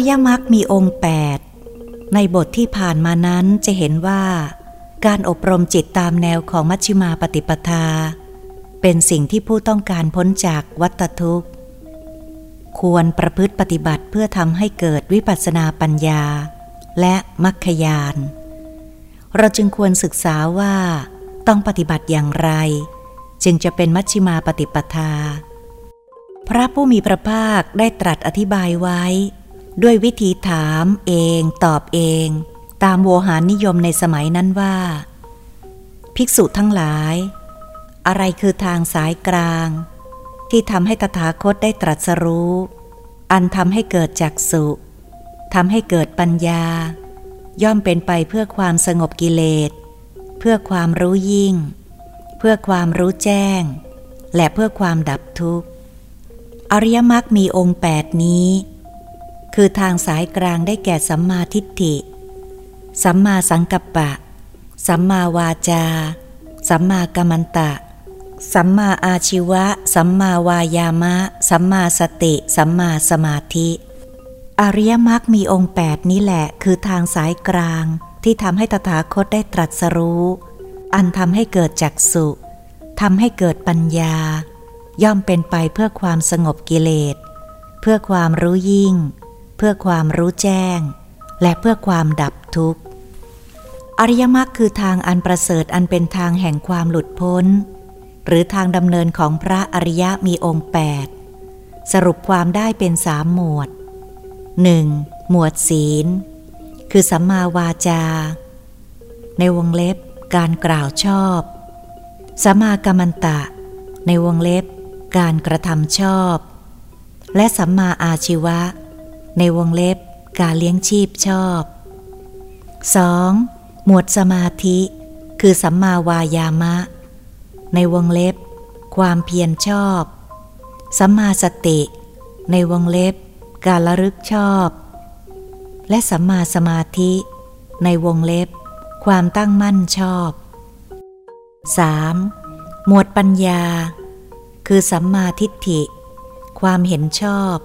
ริยมรรคมีองค์แปดในบทที่ผ่านมานั้นจะเห็นว่า การอบรมจิตตามแนวของมัชฌิมาปฏิปทา เป็นสิ่งที่ผู้ต้องการพ้นจากวัฏทุกข์ ควรประพฤติปฏิบัติเพื่อทำให้เกิดวิปัสสนาปัญญา และมัคคยาน เราจึงควรศึกษาว่า ต้องปฏิบัติอย่างไร จึงจะเป็นมัชฌิมาปฏิปทา พระผู้มีพระภาคได้ตรัสอธิบายไว้ ด้วยวิธีถามเองตอบเอง ตามโวหารนิยมในสมัยนั้นว่า ภิกษุทั้งหลาย อะไรคือทางสายกลาง ที่ทำให้ตถาคตได้ตรัสรู้ อันทำให้เกิดจักสุทำให้เกิดปัญญา ย่อมเป็นไปเพื่อความสงบกิเลส เพื่อความรู้ยิ่ง เพื่อความรู้แจ้ง และเพื่อความดับทุกข์ อริยมรรคมีองค์แปดนี้ คือทางสายกลางได้แก่สัมมาทิฏฐิ สัมมาสังกัปปะ สัมมาวาจา สัมมากัมมันตะ สัมมาอาชิวะ สัมมาวายามะ สัมมาสติ สัมมาสมาธิ อริยมรรคมีองค์แปดนี้แหละคือทางสายกลางที่ทำให้ตถาคตได้ตรัสรู้ อันทำให้เกิดจักสุทำให้เกิดปัญญา ย่อมเป็นไปเพื่อความสงบกิเลส เพื่อความรู้ยิ่ง เพื่อความรู้แจ้ง และเพื่อความดับทุกข์ อริยมรรคคือทางอันประเสริฐอันเป็นทางแห่งความหลุดพ้น หรือทางดำเนินของพระอริยะมีองค์แปดสรุปความได้เป็นสามหมวด 1. หมวดศีล คือสัมมาวาจา ในวงเล็บการกล่าวชอบสัมมากัมมันตะ ในวงเล็บการกระทำชอบ และสัมมาอาชีวะ ในวงเล็บการเลี้ยงชีพชอบ 2. หมวดสมาธิ คือสัมมาวายามะ ในวงเล็บ ความเพียรชอบ สัมมาสติ ในวงเล็บ การระลึกชอบ และสัมมาสมาธิ ในวงเล็บ ความตั้งมั่นชอบ 3. หมวดปัญญา คือสัมมาทิฏฐิ ความเห็นชอบ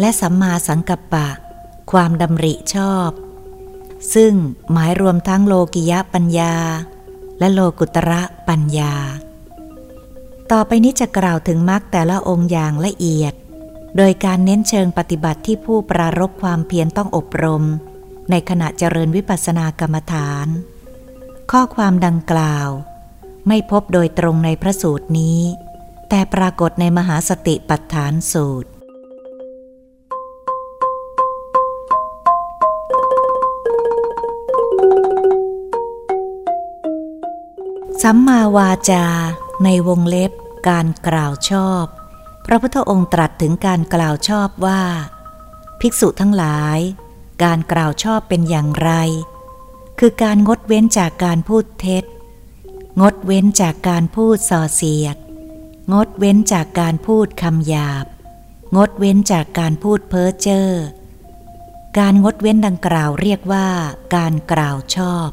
และสัมมาสังกัปปะ ความดำริชอบ ซึ่งหมายรวมทั้งโลกิยะปัญญา และโลกุตระปัญญา ต่อไปนี้จะกล่าวถึงมรรคแต่ละองค์อย่างละเอียด โดยการเน้นเชิงปฏิบัติที่ผู้ปรารบความเพียรต้องอบรม ในขณะเจริญวิปัสสนากรรมฐาน ข้อความดังกล่าว ไม่พบโดยตรงในพระสูตรนี้ แต่ปรากฏในมหาสติปัฏฐานสูตร สัมมาวาจา ในวงเล็บ การกล่าวชอบ พระพุทธองค์ตรัสถึงการกล่าวชอบว่า ภิกษุทั้งหลาย การกล่าวชอบเป็นอย่างไร คือการงดเว้นจากการพูดเท็จ งดเว้นจากการพูดส่อเสียด งดเว้นจากการพูดคำหยาบ งดเว้นจากการพูดเพ้อเจ้อการงดเว้นดังกล่าวเรียกว่า การกล่าวชอบ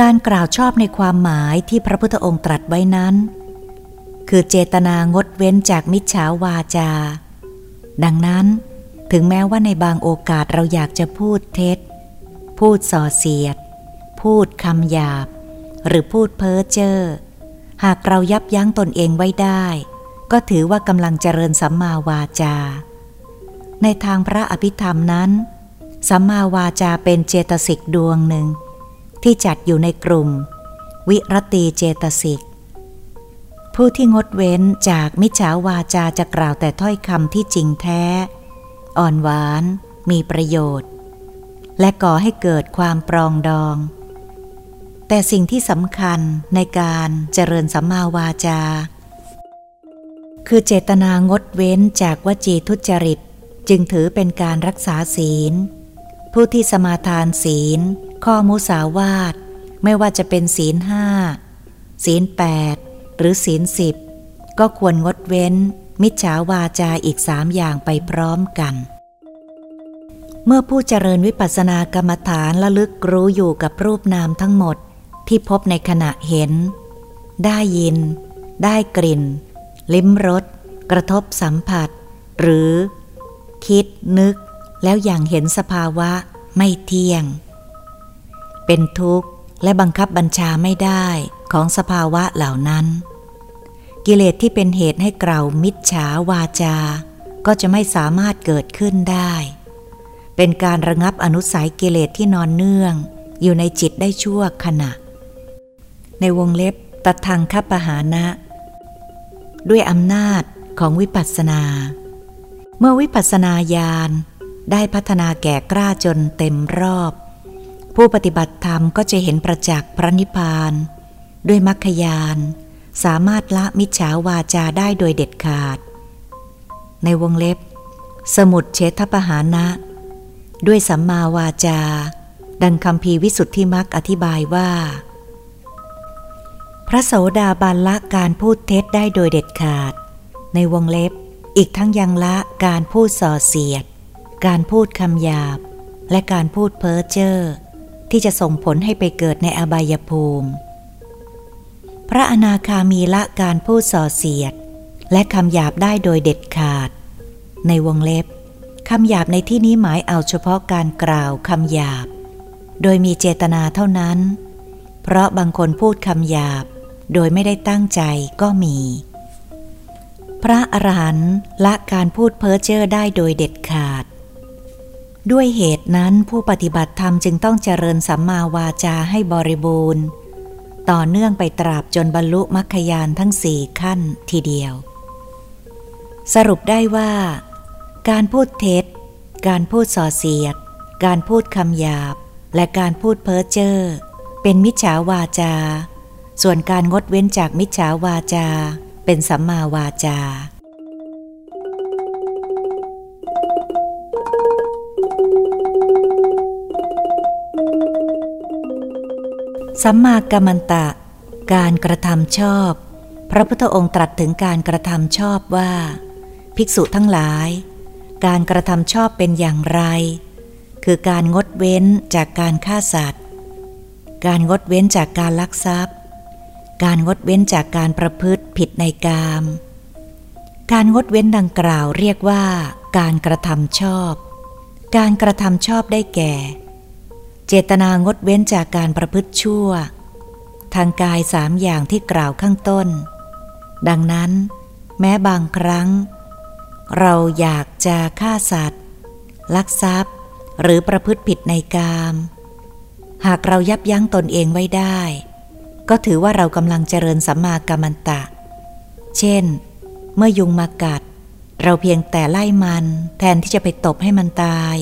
การกล่าวชอบในความหมายที่พระพุทธองค์ตรัสไว้นั้น คือเจตนางดเว้นจากมิจฉาวาจา ดังนั้นถึงแม้ว่าในบางโอกาสเราอยากจะพูดเท็จ พูดส่อเสียด พูดคำหยาบ หรือพูดเพ้อเจ้อหากเรายับยั้งตนเองไว้ได้ ก็ถือว่ากำลังเจริญสัมมาวาจา ในทางพระอภิธรรมนั้น สัมมาวาจาเป็นเจตสิกดวงหนึ่ง ที่จัดอยู่ในกลุ่ม วิรตีเจตสิก ผู้ที่งดเว้นจากมิจฉาวาจาจะกล่าวแต่ถ้อยคำที่จริงแท้ อ่อนหวาน มีประโยชน์ และก่อให้เกิดความปรองดอง แต่สิ่งที่สำคัญในการเจริญสัมมาวาจา คือเจตนางดเว้นจากวจีทุจริต จึงถือเป็นการรักษาศีล ผู้ที่สมาทานศีล ข้อมุสาวาท ไม่ว่าจะเป็นศีลห้าศีลแปดหรือศีลสิบก็ควรงดเว้น มิจฉาวาจาอีกสามอย่างไปพร้อมกัน เมื่อผู้เจริญวิปัสสนากรรมฐานละลึกรู้อยู่กับรูปนามทั้งหมดที่พบในขณะเห็น ได้ยิน ได้กลิ่น ลิ้มรส กระทบสัมผัส หรือ คิดนึก แล้วอย่างเห็นสภาวะไม่เที่ยง เป็นทุกข์และบังคับบัญชาไม่ได้ของสภาวะเหล่านั้น กิเลสที่เป็นเหตุให้เกล่ามิจฉาวาจา ก็จะไม่สามารถเกิดขึ้นได้ เป็นการระงับอนุสัยกิเลสที่นอนเนื่อง อยู่ในจิตได้ชั่วขณะ ในวงเล็บตัดทางคับปหานะ ด้วยอำนาจของวิปัสสนา เมื่อวิปัสสนาญาณ ได้พัฒนาแก่กล้าจนเต็มรอบ ผู้ปฏิบัติธรรมก็จะเห็นประจักษ์พระนิพพาน ด้วยมรรคยาน สามารถละมิจฉาวาจาได้โดยเด็ดขาด ในวงเล็บ สมุดเชตปหานะ ด้วยสัมมาวาจา ดังคำพีวิสุทธิมักอธิบายว่า พระโสดาบันละการพูดเท็จได้โดยเด็ดขาด ในวงเล็บอีกทั้งยังละการพูดส่อเสียด การพูดคำหยาบ และการพูดเพ้อเจ้อที่จะส่งผลให้ไปเกิดในอบายภูมิ พระอนาคามีละการพูดส่อเสียด และคำหยาบได้โดยเด็ดขาด ในวงเล็บคำหยาบในที่นี้หมายเอาเฉพาะการกล่าวคำหยาบ โดยมีเจตนาเท่านั้น เพราะบางคนพูดคำหยาบ โดยไม่ได้ตั้งใจก็มี พระอรหันต์ละการพูดเพ้อเจ้อได้โดยเด็ดขาด ด้วยเหตุนั้นผู้ปฏิบัติธรรมจึงต้องเจริญสัมมาวาจาให้บริบูรณ์ ต่อเนื่องไปตราบจนบรรลุมรรคยานทั้งสี่ขั้นทีเดียว สรุปได้ว่า การพูดเท็จ การพูดส่อเสียด การพูดคำหยาบ และการพูดเพ้อเจ้อเป็นมิจฉาวาจา ส่วนการงดเว้นจากมิจฉาวาจา เป็นสัมมาวาจา สัมมากัมมันตะ การกระทำชอบ พระพุทธองค์ตรัสถึงการกระทำชอบว่า ภิกษุทั้งหลาย การกระทำชอบเป็นอย่างไร คือการงดเว้นจากการฆ่าสัตว์ การงดเว้นจากการลักทรัพย์ การงดเว้นจากการประพฤติผิดในกาม การงดเว้นดังกล่าวเรียกว่า การกระทำชอบ การกระทำชอบได้แก่ เจตนางดเว้นจากการประพฤติชั่ว ทางกายสามอย่างที่กล่าวข้างต้น ดังนั้น แม้บางครั้ง เราอยากจะฆ่าสัตว์ ลักทรัพย์ หรือประพฤติผิดในกาม หากเรายับยั้งตนเองไว้ได้ ก็ถือว่าเรากำลังเจริญสัมมากัมมันตะ เช่น เมื่อยุงมากัด เราเพียงแต่ไล่มันแทนที่จะไปตบให้มันตาย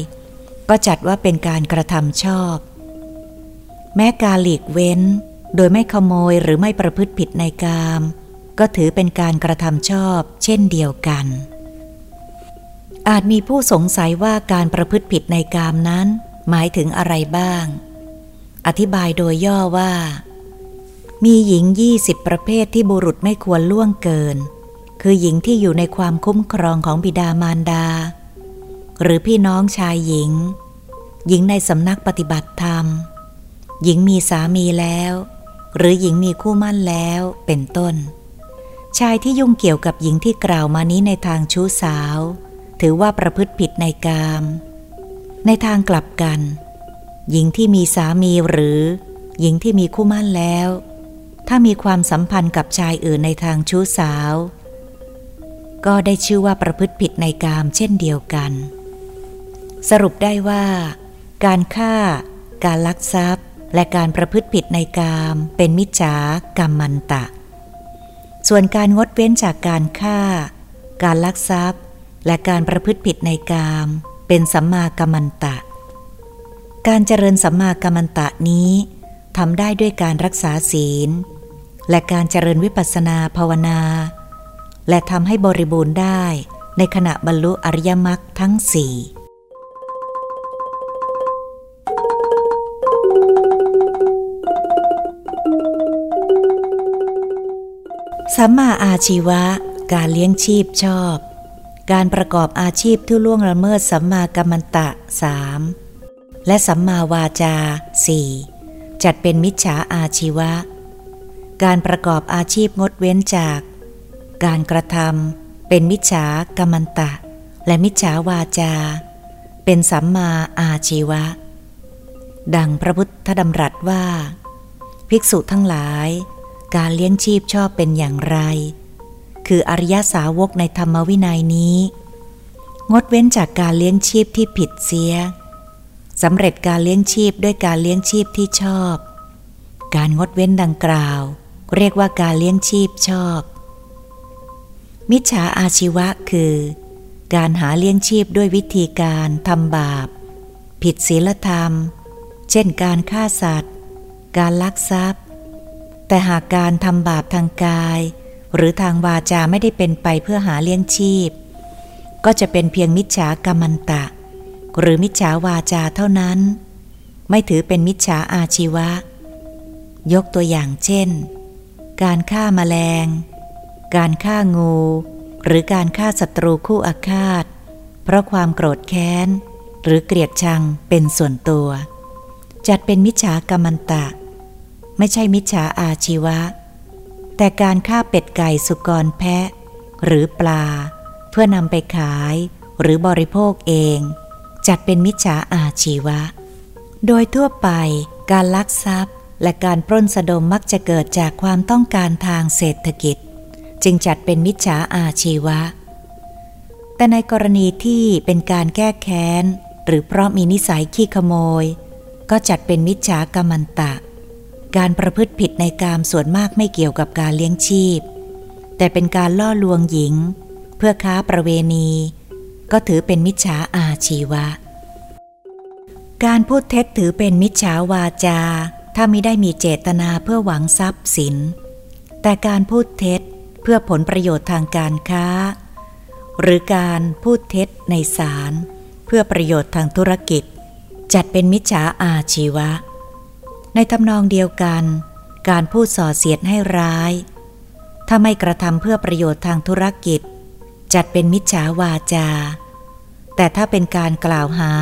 ก็จัดว่าเป็นการกระทำชอบ แม้การหลีกเว้น โดยไม่ขโมยหรือไม่ประพฤติผิดในกาม ก็ถือเป็นการกระทำชอบ เช่นเดียวกัน อาจมีผู้สงสัยว่าการประพฤติผิดในกามนั้น หมายถึงอะไรบ้าง อธิบายโดยย่อว่า มีหญิงยี่สิบประเภทที่บุรุษไม่ควรล่วงเกิน คือหญิงที่อยู่ในความคุ้มครองของบิดามารดาหรือพี่น้องชายหญิง หญิงในสำนักปฏิบัติธรรม หญิงมีสามีแล้ว หรือหญิงมีคู่มั่นแล้วเป็นต้น ชายที่ยุ่งเกี่ยวกับหญิงที่กล่าวมานี้ในทางชู้สาว ถือว่าประพฤติผิดในกาม ในทางกลับกัน หญิงที่มีสามีหรือ หญิงที่มีคู่มั่นแล้ว ถ้ามีความสัมพันธ์กับชายอื่นในทางชู้สาว ก็ได้ชื่อว่าประพฤติผิดในกามเช่นเดียวกัน สรุปได้ว่า การฆ่า การลักทรัพย์ และการประพฤติผิดในกาม เป็นมิจฉากรรมมันตะ ส่วนการงดเว้นจากการฆ่า การลักทรัพย์ และการประพฤติผิดในกาม เป็นสัมมากัมมันตะ การเจริญสัมมากัมมันตะนี้ทำได้ด้วยการรักษาศีล และการเจริญวิปัสสนาภาวนา และทำให้บริบูรณ์ได้ในขณะบรรลุอริยมรรคทั้งสี่ สัมมาอาชีวะ การเลี้ยงชีพชอบ การประกอบอาชีพที่ล่วงละเมิดสัมมากัมมันตะสามและสัมมาวาจาสี่จัดเป็นมิจฉาอาชีวะ การประกอบอาชีพงดเว้นจาก การกระทำเป็นมิจฉากัมมันตะ และมิจฉาวาจา เป็นสัมมาอาชีวะ ดังพระพุทธดำรัสว่า ภิกษุทั้งหลาย การเลี้ยงชีพชอบเป็นอย่างไร คืออริยสาวกในธรรมวินัยนี้ งดเว้นจากการเลี้ยงชีพที่ผิดเสียสำเร็จการเลี้ยงชีพด้วยการเลี้ยงชีพที่ชอบ การงดเว้นดังกล่าว เรียกว่าการเลี้ยงชีพชอบ มิจฉาอาชีวะคือ การหาเลี้ยงชีพด้วยวิธีการทำบาป ผิดศีลธรรม เช่นการฆ่าสัตว์ การลักทรัพย์ แต่หากการทำบาปทางกาย หรือทางวาจาไม่ได้เป็นไปเพื่อหาเลี้ยงชีพ ก็จะเป็นเพียงมิจฉากรรมันตะ หรือมิจฉาวาจาเท่านั้น ไม่ถือเป็นมิจฉาอาชีวะ ยกตัวอย่างเช่น การฆ่ามาแมลง การฆ่างู หรือการฆ่าศัตรูคู่อาฆาต เพราะความโกรธแค้น หรือเกลียดชังเป็นส่วนตัว จัดเป็นมิจฉากรรมันตะ ไม่ใช่มิจฉาอาชีวะ แต่การฆ่าเป็ดไก่สุกรแพะ หรือปลา เพื่อนำไปขายหรือบริโภคเอง จัดเป็นมิจฉาอาชีวะ โดยทั่วไปการลักทรัพย์และการปล้นสะดมมักจะเกิดจากความต้องการทางเศรษฐกิจ จึงจัดเป็นมิจฉาอาชีวะ แต่ในกรณีที่เป็นการแก้แค้น หรือเพราะมีนิสัยขี้ขโมย ก็จัดเป็นมิจฉากรรมันตะ การประพฤติผิดในกามส่วนมากไม่เกี่ยวกับการเลี้ยงชีพ แต่เป็นการล่อลวงหญิง เพื่อค้าประเวณี ก็ถือเป็นมิจฉาอาชีวะ การพูดเท็จถือเป็นมิจฉาวาจา ถ้าไม่ได้มีเจตนาเพื่อหวังทรัพย์สิน แต่การพูดเท็จเพื่อผลประโยชน์ทางการค้า หรือการพูดเท็จในศาลเพื่อประโยชน์ทางธุรกิจ จัดเป็นมิจฉาอาชีวะ ในทำนองเดียวกัน การพูดส่อเสียดให้ร้าย ถ้าไม่กระทำเพื่อประโยชน์ทางธุรกิจ จัดเป็นมิจฉาวาจา แต่ถ้าเป็นการกล่าวหา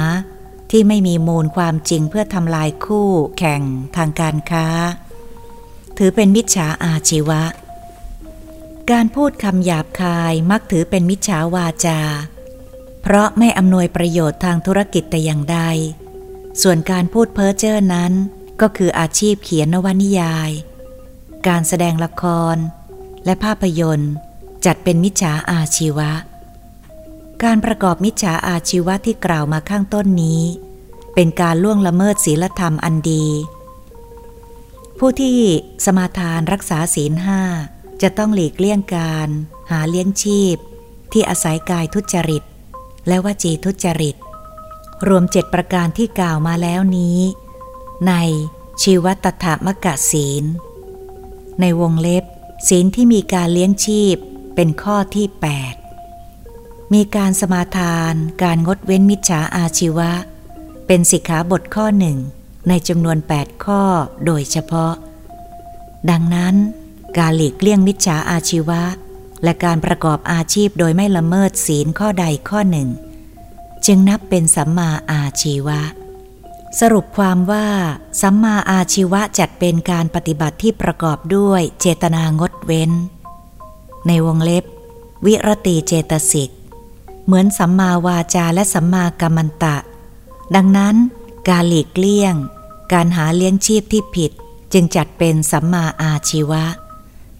ที่ไม่มีมูลความจริงเพื่อทำลายคู่แข่งทางการค้า ถือเป็นมิจฉาอาชีวะ การพูดคำหยาบคายมักถือเป็นมิจฉาวาจา เพราะไม่อำนวยประโยชน์ทางธุรกิจแต่อย่างใด ส่วนการพูดเพ้อเจ้อนั้น ก็คืออาชีพเขียนนวนิยาย การแสดงละคร และภาพยนตร์ จัดเป็นมิจฉาอาชีวะ การประกอบมิจฉาอาชีวะที่กล่าวมาข้างต้นนี้ เป็นการล่วงละเมิดศีลธรรมอันดี ผู้ที่สมาทานรักษาศีลห้าจะต้องหลีกเลี่ยงการ หาเลี้ยงชีพ ที่อาศัยกายทุจริต และวจีทุจริต รวมเจ็ดประการที่กล่าวมาแล้วนี้ ในชีวตถามกะศีล ในวงเล็บ ศีลที่มีการเลี้ยงชีพเป็นข้อที่ 8 มีการสมาทานการงดเว้นมิจฉาอาชีวะ เป็นสิกขาบทข้อหนึ่งในจำนวน 8 ข้อโดยเฉพาะ ดังนั้น การหลีกเลี่ยงมิจฉาอาชีวะ และการประกอบอาชีพโดยไม่ละเมิดศีลข้อใดข้อหนึ่ง จึงนับเป็นสัมมาอาชีวะ สรุปความว่า สัมมาอาชีวะจัดเป็นการปฏิบัติที่ประกอบด้วยเจตนางดเว้น ในวงเล็บ วิรติเจตสิก เหมือนสัมมาวาจาและสัมมากัมมันตะ ดังนั้น การหลีกเลี่ยง การหาเลี้ยงชีพที่ผิด จึงจัดเป็นสัมมาอาชีวะ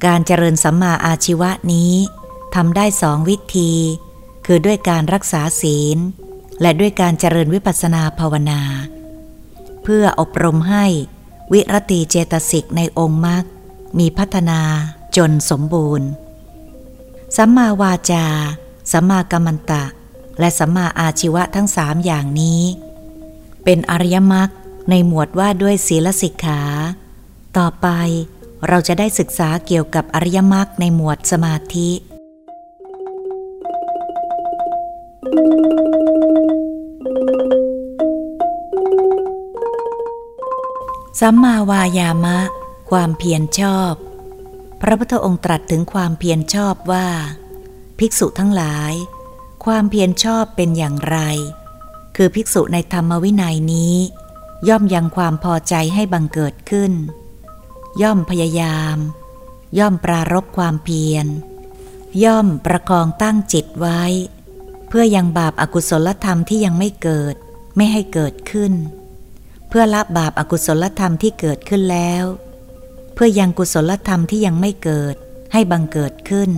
การเจริญสัมมาอาชีวะนี้ทำได้สองวิธี คือด้วยการรักษาศีล และด้วยการเจริญวิปัสสนาภาวนา พื่ออบรมให้วิรติเจตสิกในองค์มรรคมีพัฒนาจนสมบูรณ์ สัมมาวาจา สัมมากัมมันตะ และสัมมาอาชีวะทั้งสามอย่างนี้ เป็นอริยมรรคในหมวดว่าด้วยศีลสิกขา ต่อไปเราจะได้ศึกษาเกี่ยวกับอริยมรรคในหมวดสมาธิ สัมมาวายามะ ความเพียรชอบ พระพุทธองค์ตรัสถึงความเพียรชอบว่า ภิกษุทั้งหลาย ความเพียรชอบเป็นอย่างไร คือภิกษุในธรรมวินัยนี้ ย่อมยังความพอใจให้บังเกิดขึ้น ย่อมพยายาม ย่อมปรารบความเพียร ย่อมประคองตั้งจิตไว้ เพื่อยังบาปอากุศลธรรมที่ยังไม่เกิด ไม่ให้เกิดขึ้น เพื่อละบาปอากุศลธรรมที่เกิดขึ้นแล้ว เพื่อยังกุศลธรรมที่ยังไม่เกิดให้บังเกิดขึ้น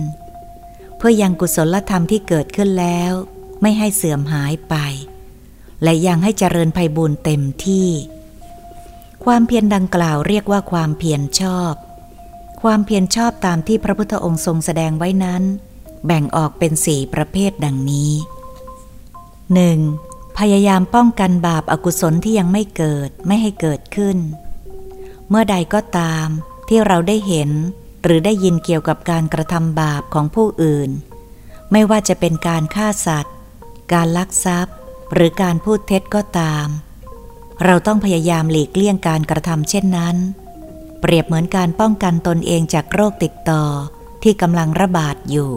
เพื่อยังกุศลธรรมที่เกิดขึ้นแล้ว ไม่ให้เสื่อมหายไป และยังให้เจริญภัยบุญเต็มที่ ความเพียรดังกล่าวเรียกว่าความเพียรชอบ ความเพียรชอบตามที่พระพุทธองค์ทรงแสดงไว้นั้น แบ่งออกเป็นสี่ประเภทดังนี้ 1. พยายามป้องกันบาปอากุศลที่ยังไม่เกิดไม่ให้เกิดขึ้น เมื่อใดก็ตามที่เราได้เห็นหรือได้ยินเกี่ยวกับการกระทำบาปของผู้อื่น ไม่ว่าจะเป็นการฆ่าสัตว์ การลักทรัพย์ หรือการพูดเท็จก็ตาม เราต้องพยายามหลีกเลี่ยงการกระทำเช่นนั้น เปรียบเหมือนการป้องกันตนเองจากโรคติดต่อที่กำลังระบาดอยู่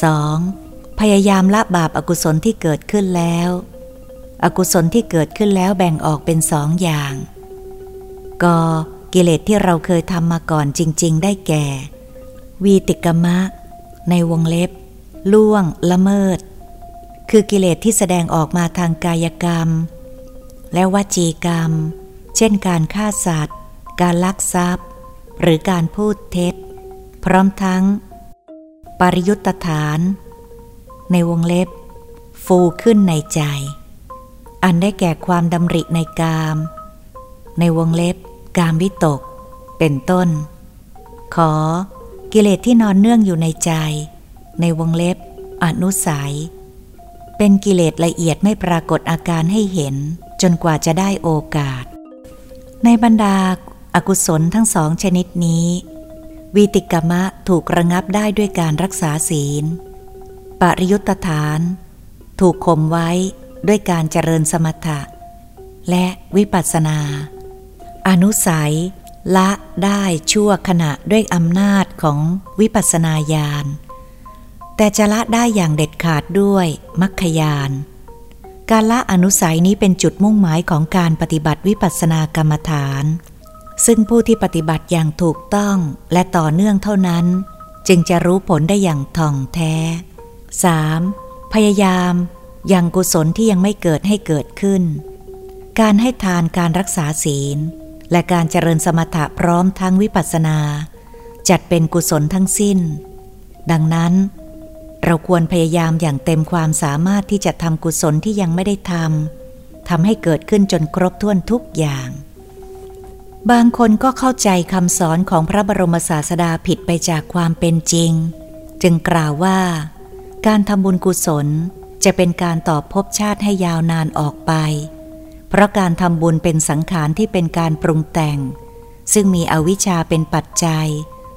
2. พยายามละบาปอากุศลที่เกิดขึ้นแล้ว อกุศลที่เกิดขึ้นแล้วแบ่งออกเป็นสองอย่างกกิเลสที่เราเคยทำมาก่อนจริง ๆ ได้แก่ วีติกมะ ในวงเล็บ ล่วง ละเมิด คือกิเลสที่แสดงออกมาทางกายกรรม และวจีกรรม เช่นการฆ่าสัตว์ การลักทรัพย์ หรือการพูดเท็จ พร้อมทั้ง ปริยุตฐาน ในวงเล็บ ฟูขึ้นในใจ อันได้แก่ความดำริในกาม ในวงเล็บ กามวิตก เป็นต้น ขอกิเลสที่นอนเนื่องอยู่ในใจ ในวงเล็บ อนุสัย เป็นกิเลสละเอียดไม่ปรากฏอาการให้เห็นจนกว่าจะได้โอกาส ในบรรดาอากุศลทั้งสองชนิดนี้ วีติกมะถูกระงับได้ด้วยการรักษาศีล ปริยุตฐาน ถูกข่มไว้ด้วยการเจริญสมถะ และวิปัสสนา อนุสัยละได้ชั่วขณะด้วยอำนาจของวิปัสสนาญาณ แต่จะละได้อย่างเด็ดขาดด้วยมัคคยาน การละอนุสัยนี้เป็นจุดมุ่งหมายของการปฏิบัติวิปัสสนากรรมฐาน ซึ่งผู้ที่ปฏิบัติอย่างถูกต้องและต่อเนื่องเท่านั้น จึงจะรู้ผลได้อย่างท่องแท้ 3. พยายามยังกุศลที่ยังไม่เกิดให้เกิดขึ้น การให้ทานการรักษาศีล และการเจริญสมถะพร้อมทั้งวิปัสสนา จัดเป็นกุศลทั้งสิ้น ดังนั้น เราควรพยายามอย่างเต็มความสามารถที่จะทำกุศลที่ยังไม่ได้ทำทำให้เกิดขึ้นจนครบถ้วนทุกอย่าง บางคนก็เข้าใจคำสอนของพระบรมศาสดาผิดไปจากความเป็นจริง จึงกล่าวว่า การทำบุญกุศลจะเป็นการตอบภพชาติให้ยาวนานออกไป เพราะการทำบุญเป็นสังขารที่เป็นการปรุงแต่ง ซึ่งมีอวิชชาเป็นปัจจัย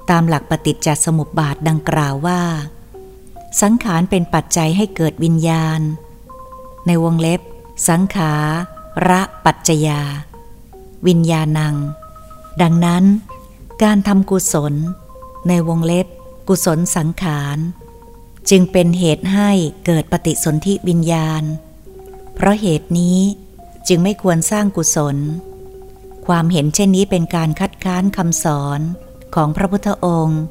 ตามหลักปฏิจจสมุปบาทดังกล่าวว่า สังขารเป็นปัจจัยให้เกิดวิญญาณ ในวงเล็บ สังขาระปัจจยา วิญญาณัง ดังนั้น การทำกุศล ในวงเล็บ กุศลสังขาร จึงเป็นเหตุให้เกิดปฏิสนธิวิญญาณ เพราะเหตุนี้จึงไม่ควรสร้างกุศล ความเห็นเช่นนี้เป็นการคัดค้านคำสอนของพระพุทธองค์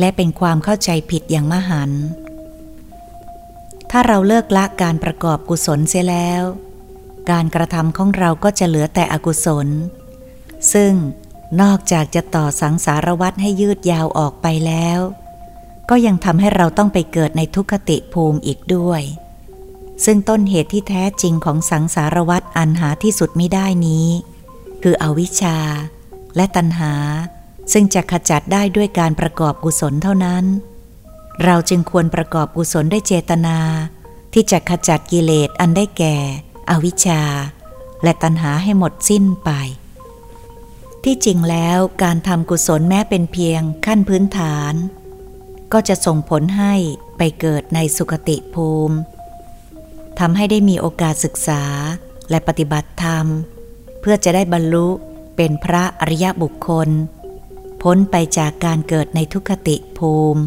และเป็นความเข้าใจผิดอย่างมหันถ้าเราเลิกละการประกอบกุศลเสียแล้ว การกระทำของเราก็จะเหลือแต่อกุศล ซึ่งนอกจากจะต่อสังสารวัตให้ยืดยาวออกไปแล้ว ก็ยังทำให้เราต้องไปเกิดในทุกขติภูมิอีกด้วย ซึ่งต้นเหตุที่แท้จริงของสังสารวัตอันหาที่สุดไม่ได้นี้ คืออวิชชา และตัณหา ซึ่งจะขจัดได้ด้วยการประกอบกุศลเท่านั้น เราจึงควรประกอบกุศลด้วยเจตนา ที่จะขจัดกิเลสอันได้แก่ อวิชชา และตัณหาให้หมดสิ้นไปที่จริงแล้วการทำกุศลแม้เป็นเพียงขั้นพื้นฐาน ก็จะส่งผลให้ไปเกิดในสุคติภูมิทำให้ได้มีโอกาสศึกษาและปฏิบัติธรรม เพื่อจะได้บรรลุเป็นพระอริยบุคคล พ้นไปจากการเกิดในทุคติภูมิ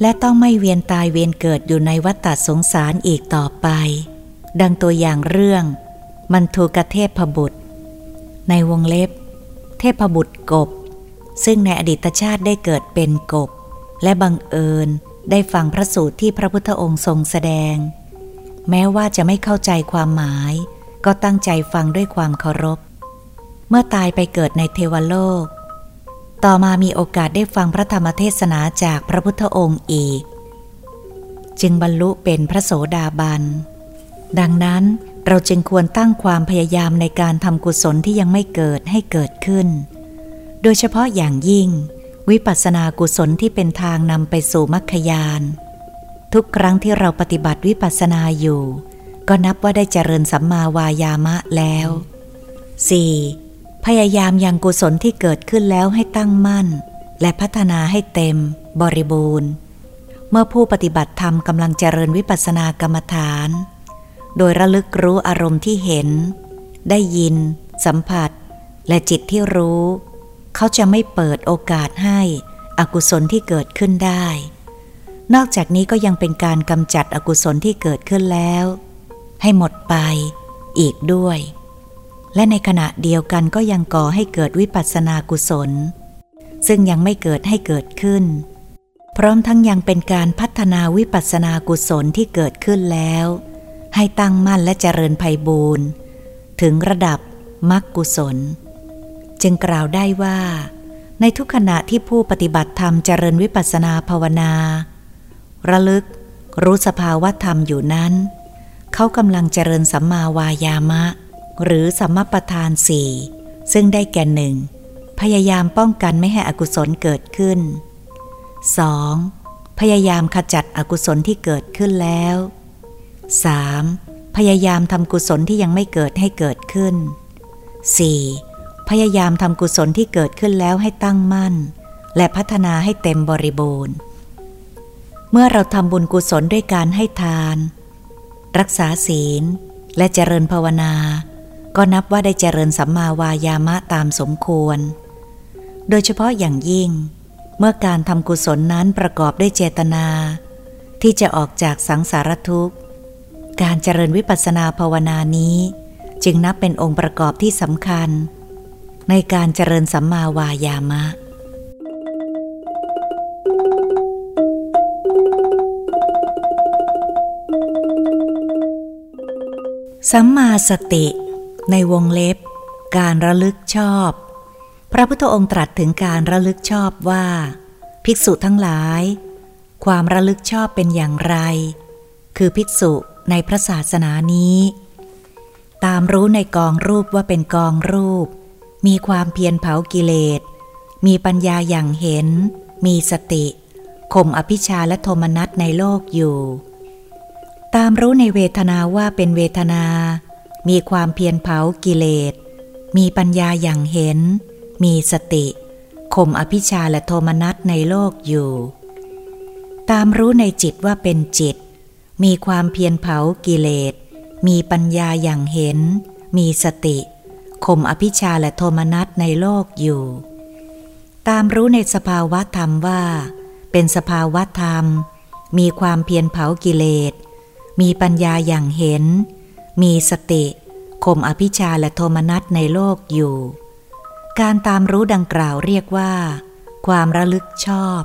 และต้องไม่เวียนตายเวียนเกิดอยู่ในวัฏฏสงสารอีกต่อไป ดังตัวอย่างเรื่อง มันทูกเทพบุตร ในวงเล็บ เทพบุตรกบ ซึ่งในอดีตชาติได้เกิดเป็นกบ และบังเอิญได้ฟังพระสูตรที่พระพุทธองค์ทรงแสดง แม้ว่าจะไม่เข้าใจความหมาย ก็ตั้งใจฟังด้วยความเคารพ เมื่อตายไปเกิดในเทวโลก ต่อมามีโอกาสได้ฟังพระธรรมเทศนาจากพระพุทธองค์อีก จึงบรรลุเป็นพระโสดาบัน ดังนั้นเราจึงควรตั้งความพยายามในการทำกุศลที่ยังไม่เกิดให้เกิดขึ้น โดยเฉพาะอย่างยิ่ง วิปัสสนากุศลที่เป็นทางนำไปสู่มรรคยาน ทุกครั้งที่เราปฏิบัติวิปัสสนาอยู่ ก็นับว่าได้เจริญสัมมาวายามะแล้ว 4. พยายามยังกุศลที่เกิดขึ้นแล้วให้ตั้งมั่น และพัฒนาให้เต็ม บริบูรณ์ เมื่อผู้ปฏิบัติธรรมกำลังเจริญวิปัสสนากรรมฐาน โดยระลึกรู้อารมณ์ที่เห็น ได้ยิน สัมผัส และจิตที่รู้ เขาจะไม่เปิดโอกาสให้อกุศลที่เกิดขึ้นได้ นอกจากนี้ก็ยังเป็นการกำจัดอกุศลที่เกิดขึ้นแล้ว ให้หมดไปอีกด้วย และในขณะเดียวกันก็ยังก่อให้เกิดวิปัสสนากุศล ซึ่งยังไม่เกิดให้เกิดขึ้น พร้อมทั้งยังเป็นการพัฒนาวิปัสสนากุศลที่เกิดขึ้นแล้ว ให้ตั้งมั่นและเจริญไพบูรณ์ถึงระดับมรรคกุศล จึงกล่าวได้ว่า ในทุกขณะที่ผู้ปฏิบัติธรรมเจริญวิปัสสนาภาวนา ระลึกรู้สภาวะธรรมอยู่นั้น เขากำลังเจริญสัมมาวายามะ หรือสัมมปทานสี่ซึ่งได้แก่หนึ่งพยายามป้องกันไม่ให้อกุศลเกิดขึ้น 2. พยายามขจัดอกุศลที่เกิดขึ้นแล้ว 3. พยายามทำกุศลที่ยังไม่เกิดให้เกิดขึ้น 4. พยายามทำกุศลที่เกิดขึ้นแล้วให้ตั้งมั่น และพัฒนาให้เต็มบริบูรณ์ เมื่อเราทำบุญกุศลด้วยการให้ทาน รักษาศีล และเจริญภาวนา ก็นับว่าได้เจริญสัมมาวายามะตามสมควร โดยเฉพาะอย่างยิ่ง เมื่อการทำกุศลนั้นประกอบด้วยเจตนา ที่จะออกจากสังสารทุกข์ การเจริญวิปัสสนาภาวนานี้ จึงนับเป็นองค์ประกอบที่สำคัญ ในการเจริญสัมมาวายามะ สัมมาสติ ในวงเล็บ การระลึกชอบ พระพุทธองค์ตรัสถึงการระลึกชอบว่า ภิกษุทั้งหลาย ความระลึกชอบเป็นอย่างไร คือภิกษุในพระศาสนานี้ ตามรู้ในกองรูปว่าเป็นกองรูป มีความเพียรเผากิเลส มีปัญญาอย่างเห็น มีสติข่มอภิชาและโทมนัสในโลกอยู่ ตามรู้ในเวทนาว่าเป็นเวทนา มีความเพียรเผากิเลส มีปัญญาอย่างเห็น มีสติข่มอภิชาและโทมนัสในโลกอยู่ ตามรู้ในจิตว่าเป็นจิต มีความเพียรเผากิเลส มีปัญญาอย่างเห็น มีสติ ข่มอภิชาและโทมนัสในโลกอยู่ ตามรู้ในสภาวะธรรมว่า เป็นสภาวะธรรม มีความเพียรเผากิเลส มีปัญญาอย่างเห็น มีสติข่มอภิชาและโทมนัสในโลกอยู่ การตามรู้ดังกล่าวเรียกว่า ความระลึกชอบ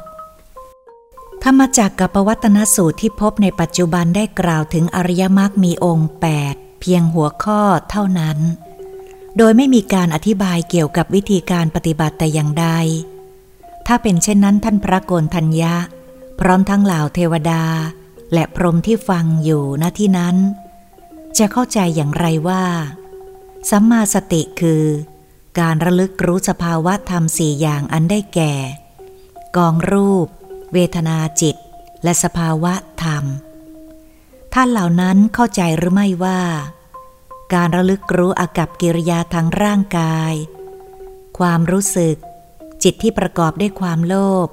ธรรมจักกับปวัตนสูตรที่พบในปัจจุบันได้กล่าวถึงอริยมรรคมีองค์ 8 เพียงหัวข้อเท่านั้น โดยไม่มีการอธิบายเกี่ยวกับวิธีการปฏิบัติแต่อย่างใด ถ้าเป็นเช่นนั้นท่านพระโกนทัญญะ พร้อมทั้งเหล่าเทวดา และพรหมที่ฟังอยู่ณที่นั้น จะเข้าใจอย่างไรว่า สัมมาสติคือ การระลึกรู้สภาวะธรรมสี่อย่างอันได้แก่ กองรูป เวทนาจิต และสภาวะธรรม ท่านเหล่านั้นเข้าใจหรือไม่ว่า การระลึกรู้อากับกิริยาทางร่างกาย ความรู้สึก จิตที่ประกอบด้วยความโลภ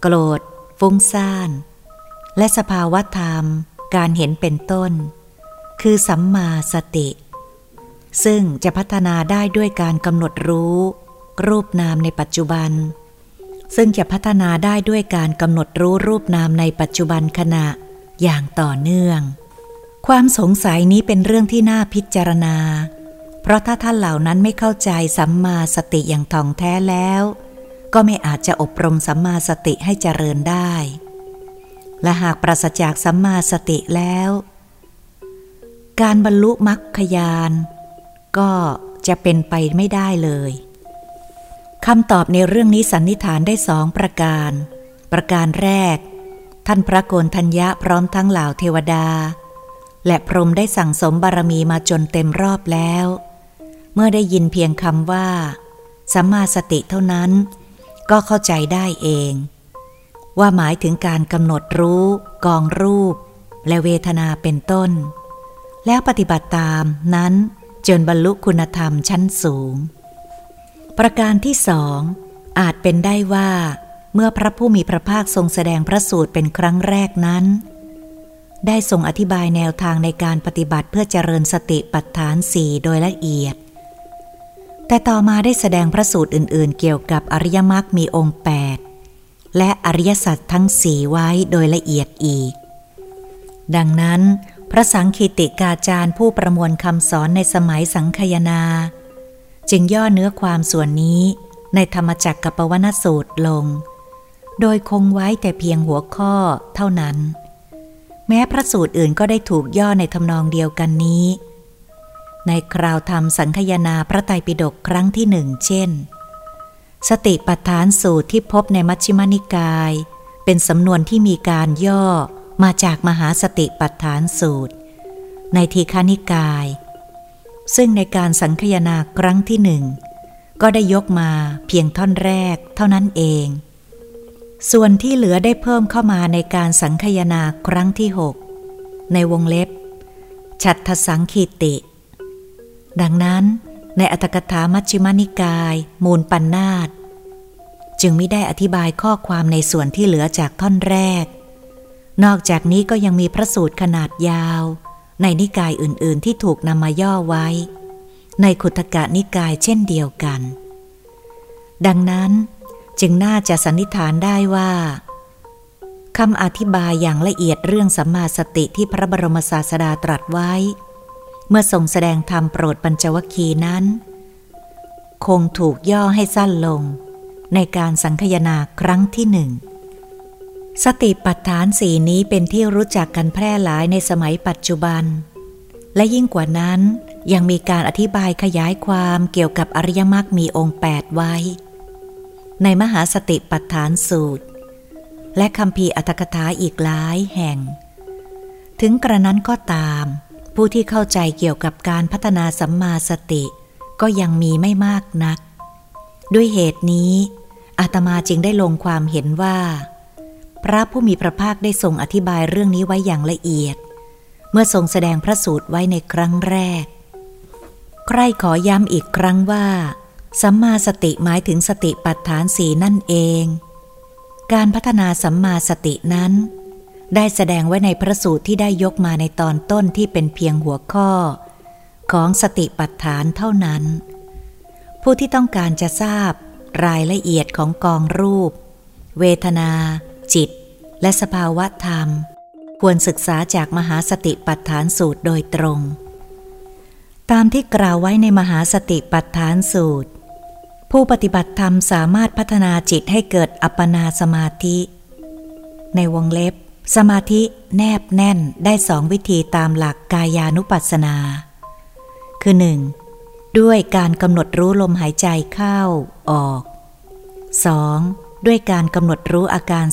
โกรธ ฟุ้งซ่าน และสภาวะธรรม การเห็นเป็นต้น คือสัมมาสติ ซึ่งจะพัฒนาได้ด้วยการกำหนดรู้ รูปนามในปัจจุบัน ซึ่งจะพัฒนาได้ด้วยการกำหนดรู้รูปนามในปัจจุบันขณะอย่างต่อเนื่อง ความสงสัยนี้เป็นเรื่องที่น่าพิจารณา เพราะถ้าท่านเหล่านั้นไม่เข้าใจสัมมาสติอย่างท่องแท้แล้ว ก็ไม่อาจจะอบรมสัมมาสติให้เจริญได้ และหากปราศจากสัมมาสติแล้ว การบรรลุมรรคยาน ก็จะเป็นไปไม่ได้เลยคำตอบในเรื่องนี้สันนิษฐานได้สองประการ ประการแรก ท่านพระโกนทัญญะพร้อมทั้งเหล่าเทวดา และพรมได้สั่งสมบารมีมาจนเต็มรอบแล้ว เมื่อได้ยินเพียงคำว่า สัมมาสติเท่านั้น ก็เข้าใจได้เอง ว่าหมายถึงการกำหนดรู้ กองรูป และเวทนาเป็นต้น แล้วปฏิบัติตามนั้นจนบรรลุคุณธรรมชั้นสูง ประการที่สองอาจเป็นได้ว่า เมื่อพระผู้มีพระภาคทรงแสดงพระสูตรเป็นครั้งแรกนั้น ได้ทรงอธิบายแนวทางในการปฏิบัติเพื่อเจริญสติปัฏฐานสี่โดยละเอียด แต่ต่อมาได้แสดงพระสูตรอื่น ๆ เกี่ยวกับอริยมรรคมีองค์ 8 และอริยสัจทั้งสี่ไว้โดยละเอียดอีก ดังนั้น พระสังคีติกาจารย์ผู้ประมวลคำสอนในสมัยสังคยนา จึงย่อเนื้อความส่วนนี้ในธรรมจักรกับปวนสูตรลง โดยคงไว้แต่เพียงหัวข้อเท่านั้น แม้พระสูตรอื่นก็ได้ถูกย่อในทำนองเดียวกันนี้ ในคราวทำสังคยนาพระไตรปิฎกครั้งที่หนึ่งเช่น สติปัฏฐานสูตรที่พบในมัชฌิมนิกาย เป็นสำนวนที่มีการย่อมาจากมหาสติปัฏฐานสูตร ในทีฆานิกาย ซึ่งในการสังคยนาครั้งที่หนึ่งก็ได้ยกมาเพียงท่อนแรกเท่านั้นเอง ส่วนที่เหลือได้เพิ่มเข้ามาในการสังคยนาครั้งที่หกในวงเล็บ ฉัตทสังคีติ ดังนั้น ในอัตถกถามัชฌิมานิกาย มูลปัญนนาตจึงไม่ได้อธิบายข้อความในส่วนที่เหลือจากท่อนแรก นอกจากนี้ก็ยังมีพระสูตรขนาดยาว ในนิกายอื่น ๆ ที่ถูกนำมาย่อไว้ ในขุทกะนิกายเช่นเดียวกัน ดังนั้น จึงน่าจะสันนิษฐานได้ว่าคำอธิบายอย่างละเอียดเรื่องสัมมาสติที่พระบรมศาสดาตรัสไว้ เมื่อทรงแสดงธรรมโปรดปัญจวคีนั้น คงถูกย่อให้สั้นลง ในการสังคยนาครั้งที่หนึ่งสติปัฏฐานสีนี้เป็นที่รู้จักกันแพร่หลายในสมัยปัจจุบัน และยิ่งกว่านั้นยังมีการอธิบายขยายความเกี่ยวกับอริยมรรคมีองค์ 8 ไว้ ในมหาสติปัฏฐานสูตร และคำพีอัตถกถาอีกหลายแห่ง ถึงกระนั้นก็ตาม ผู้ที่เข้าใจเกี่ยวกับการพัฒนาสัมมาสติก็ยังมีไม่มากนัก ด้วยเหตุนี้อาตมาจึงได้ลงความเห็นว่า พระผู้มีพระภาคได้ทรงอธิบายเรื่องนี้ไว้อย่างละเอียด เมื่อทรงแสดงพระสูตรไว้ในครั้งแรก ใครขอย้ำอีกครั้งว่า สัมมาสติหมายถึงสติปัฏฐานสีนั่นเอง การพัฒนาสัมมาสตินั้น ได้แสดงไว้ในพระสูตรที่ได้ยกมาในตอนต้นที่เป็นเพียงหัวข้อ ของสติปัฏฐานเท่านั้น ผู้ที่ต้องการจะทราบรายละเอียดของกองรูป เวทนา จิต และสภาวะธรรม ควรศึกษาจากมหาสติปัฏฐานสูตรโดยตรงตามที่กล่าวไว้ในมหาสติปัฏฐานสูตร ผู้ปฏิบัติธรรมสามารถพัฒนาจิตให้เกิดอัปปนาสมาธิ ในวงเล็บ สมาธิแนบแน่นได้สองวิธีตามหลักกายานุปัสสนา คือหนึ่งด้วยการกำหนดรู้ลมหายใจเข้าออก 2. ด้วยการกำหนดรู้อาการ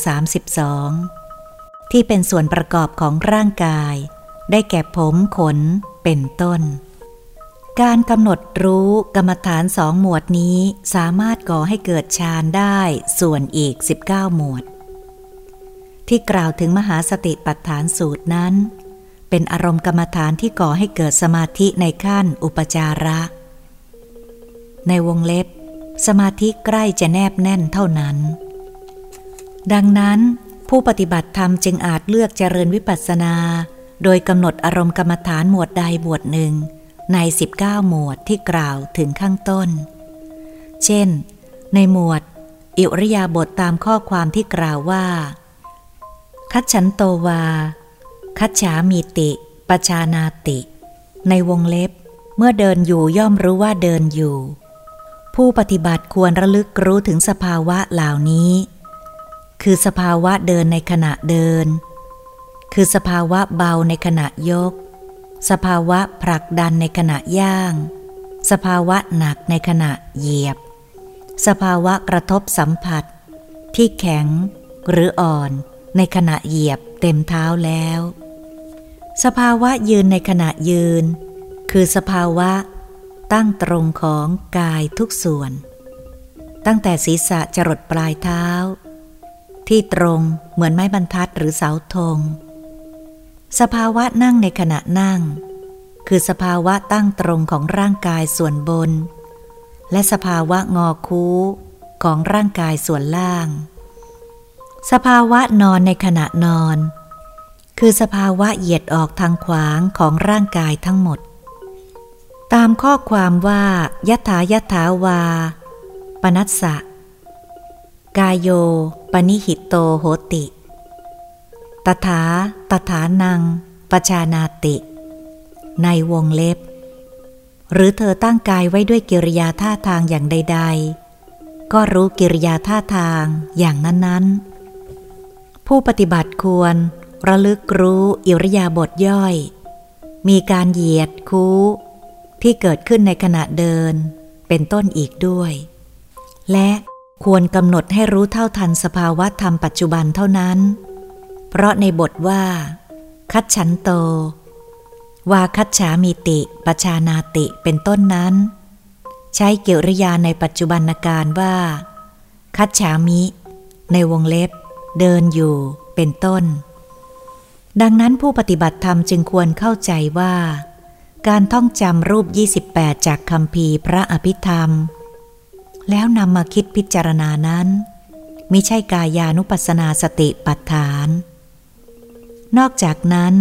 32 ที่เป็นส่วนประกอบของร่างกาย ได้แก่ผมขนเป็นต้น การกำหนดรู้กรรมฐานสองหมวดนี้สามารถก่อให้เกิดฌานได้ส่วนอีก 19 หมวด ที่กล่าวถึงมหาสติปัฏฐานสูตรนั้น เป็นอารมณ์กรรมฐานที่ก่อให้เกิดสมาธิในขั้นอุปจาระ ในวงเล็บ สมาธิใกล้จะแนบแน่นเท่านั้น ดังนั้น ผู้ปฏิบัติธรรมจึงอาจเลือกเจริญวิปัสสนา โดยกำหนดอารมณ์กรรมฐานหมวดใดหมวดหนึ่ง ใน 19 หมวดที่กล่าวถึงข้างต้น เช่น ในหมวด อิริยาบถตามข้อความที่กล่าวว่า คัจฉันโตวา คัจฉามีติปชานาติ ในวงเล็บ เมื่อเดินอยู่ย่อมรู้ว่าเดินอยู่ ผู้ปฏิบัติควรระลึกรู้ถึงสภาวะเหล่านี้ คือสภาวะเดินในขณะเดิน คือสภาวะเบาในขณะยก สภาวะผลักดันในขณะย่าง สภาวะหนักในขณะเหยียบ สภาวะกระทบสัมผัส ที่แข็งหรืออ่อนในขณะเหยียบเต็มเท้าแล้ว สภาวะยืนในขณะยืน คือสภาวะตั้งตรงของกายทุกส่วน ตั้งแต่ศีรษะจรดปลายเท้า ที่ตรงเหมือนไม้บรรทัดหรือเสาธง สภาวะนั่งในขณะนั่ง คือสภาวะตั้งตรงของร่างกายส่วนบน และสภาวะงอคู้ของร่างกายส่วนล่าง สภาวะนอนในขณะนอน คือสภาวะเหยียดออกทางขวางของร่างกายทั้งหมด ตามข้อความว่ายถายถาวา ปนัสสะ กายโย ปนิหิตโตโหติ ตถาตถานังปชานาติ ในวงเล็บ หรือเธอตั้งกายไว้ด้วยกิริยาท่าทางอย่างใด ๆ ก็รู้กิริยาท่าทางอย่างนั้นๆ ผู้ปฏิบัติควรระลึกรู้อิริยาบถย่อย มีการเหยียดคู้ ที่เกิดขึ้นในขณะเดิน เป็นต้นอีกด้วย และควรกำหนดให้รู้เท่าทันสภาวะธรรมปัจจุบันเท่านั้น เพราะในบทว่า คัดฉันโต วาคัดฉามีติปชานาติเป็นต้นนั้น ใช้เกียริยาในปัจจุบันการว่า คัดฉามิ ในวงเล็บ เดินอยู่เป็นต้น ดังนั้นผู้ปฏิบัติธรรมจึงควรเข้าใจว่า การท่องจำรูป 28 จากคำพีพระอภิธรรม แล้วนำมาคิดพิจารณานั้นมิใช่กายานุปัสนาสติปัฏฐาน นอกจากนั้น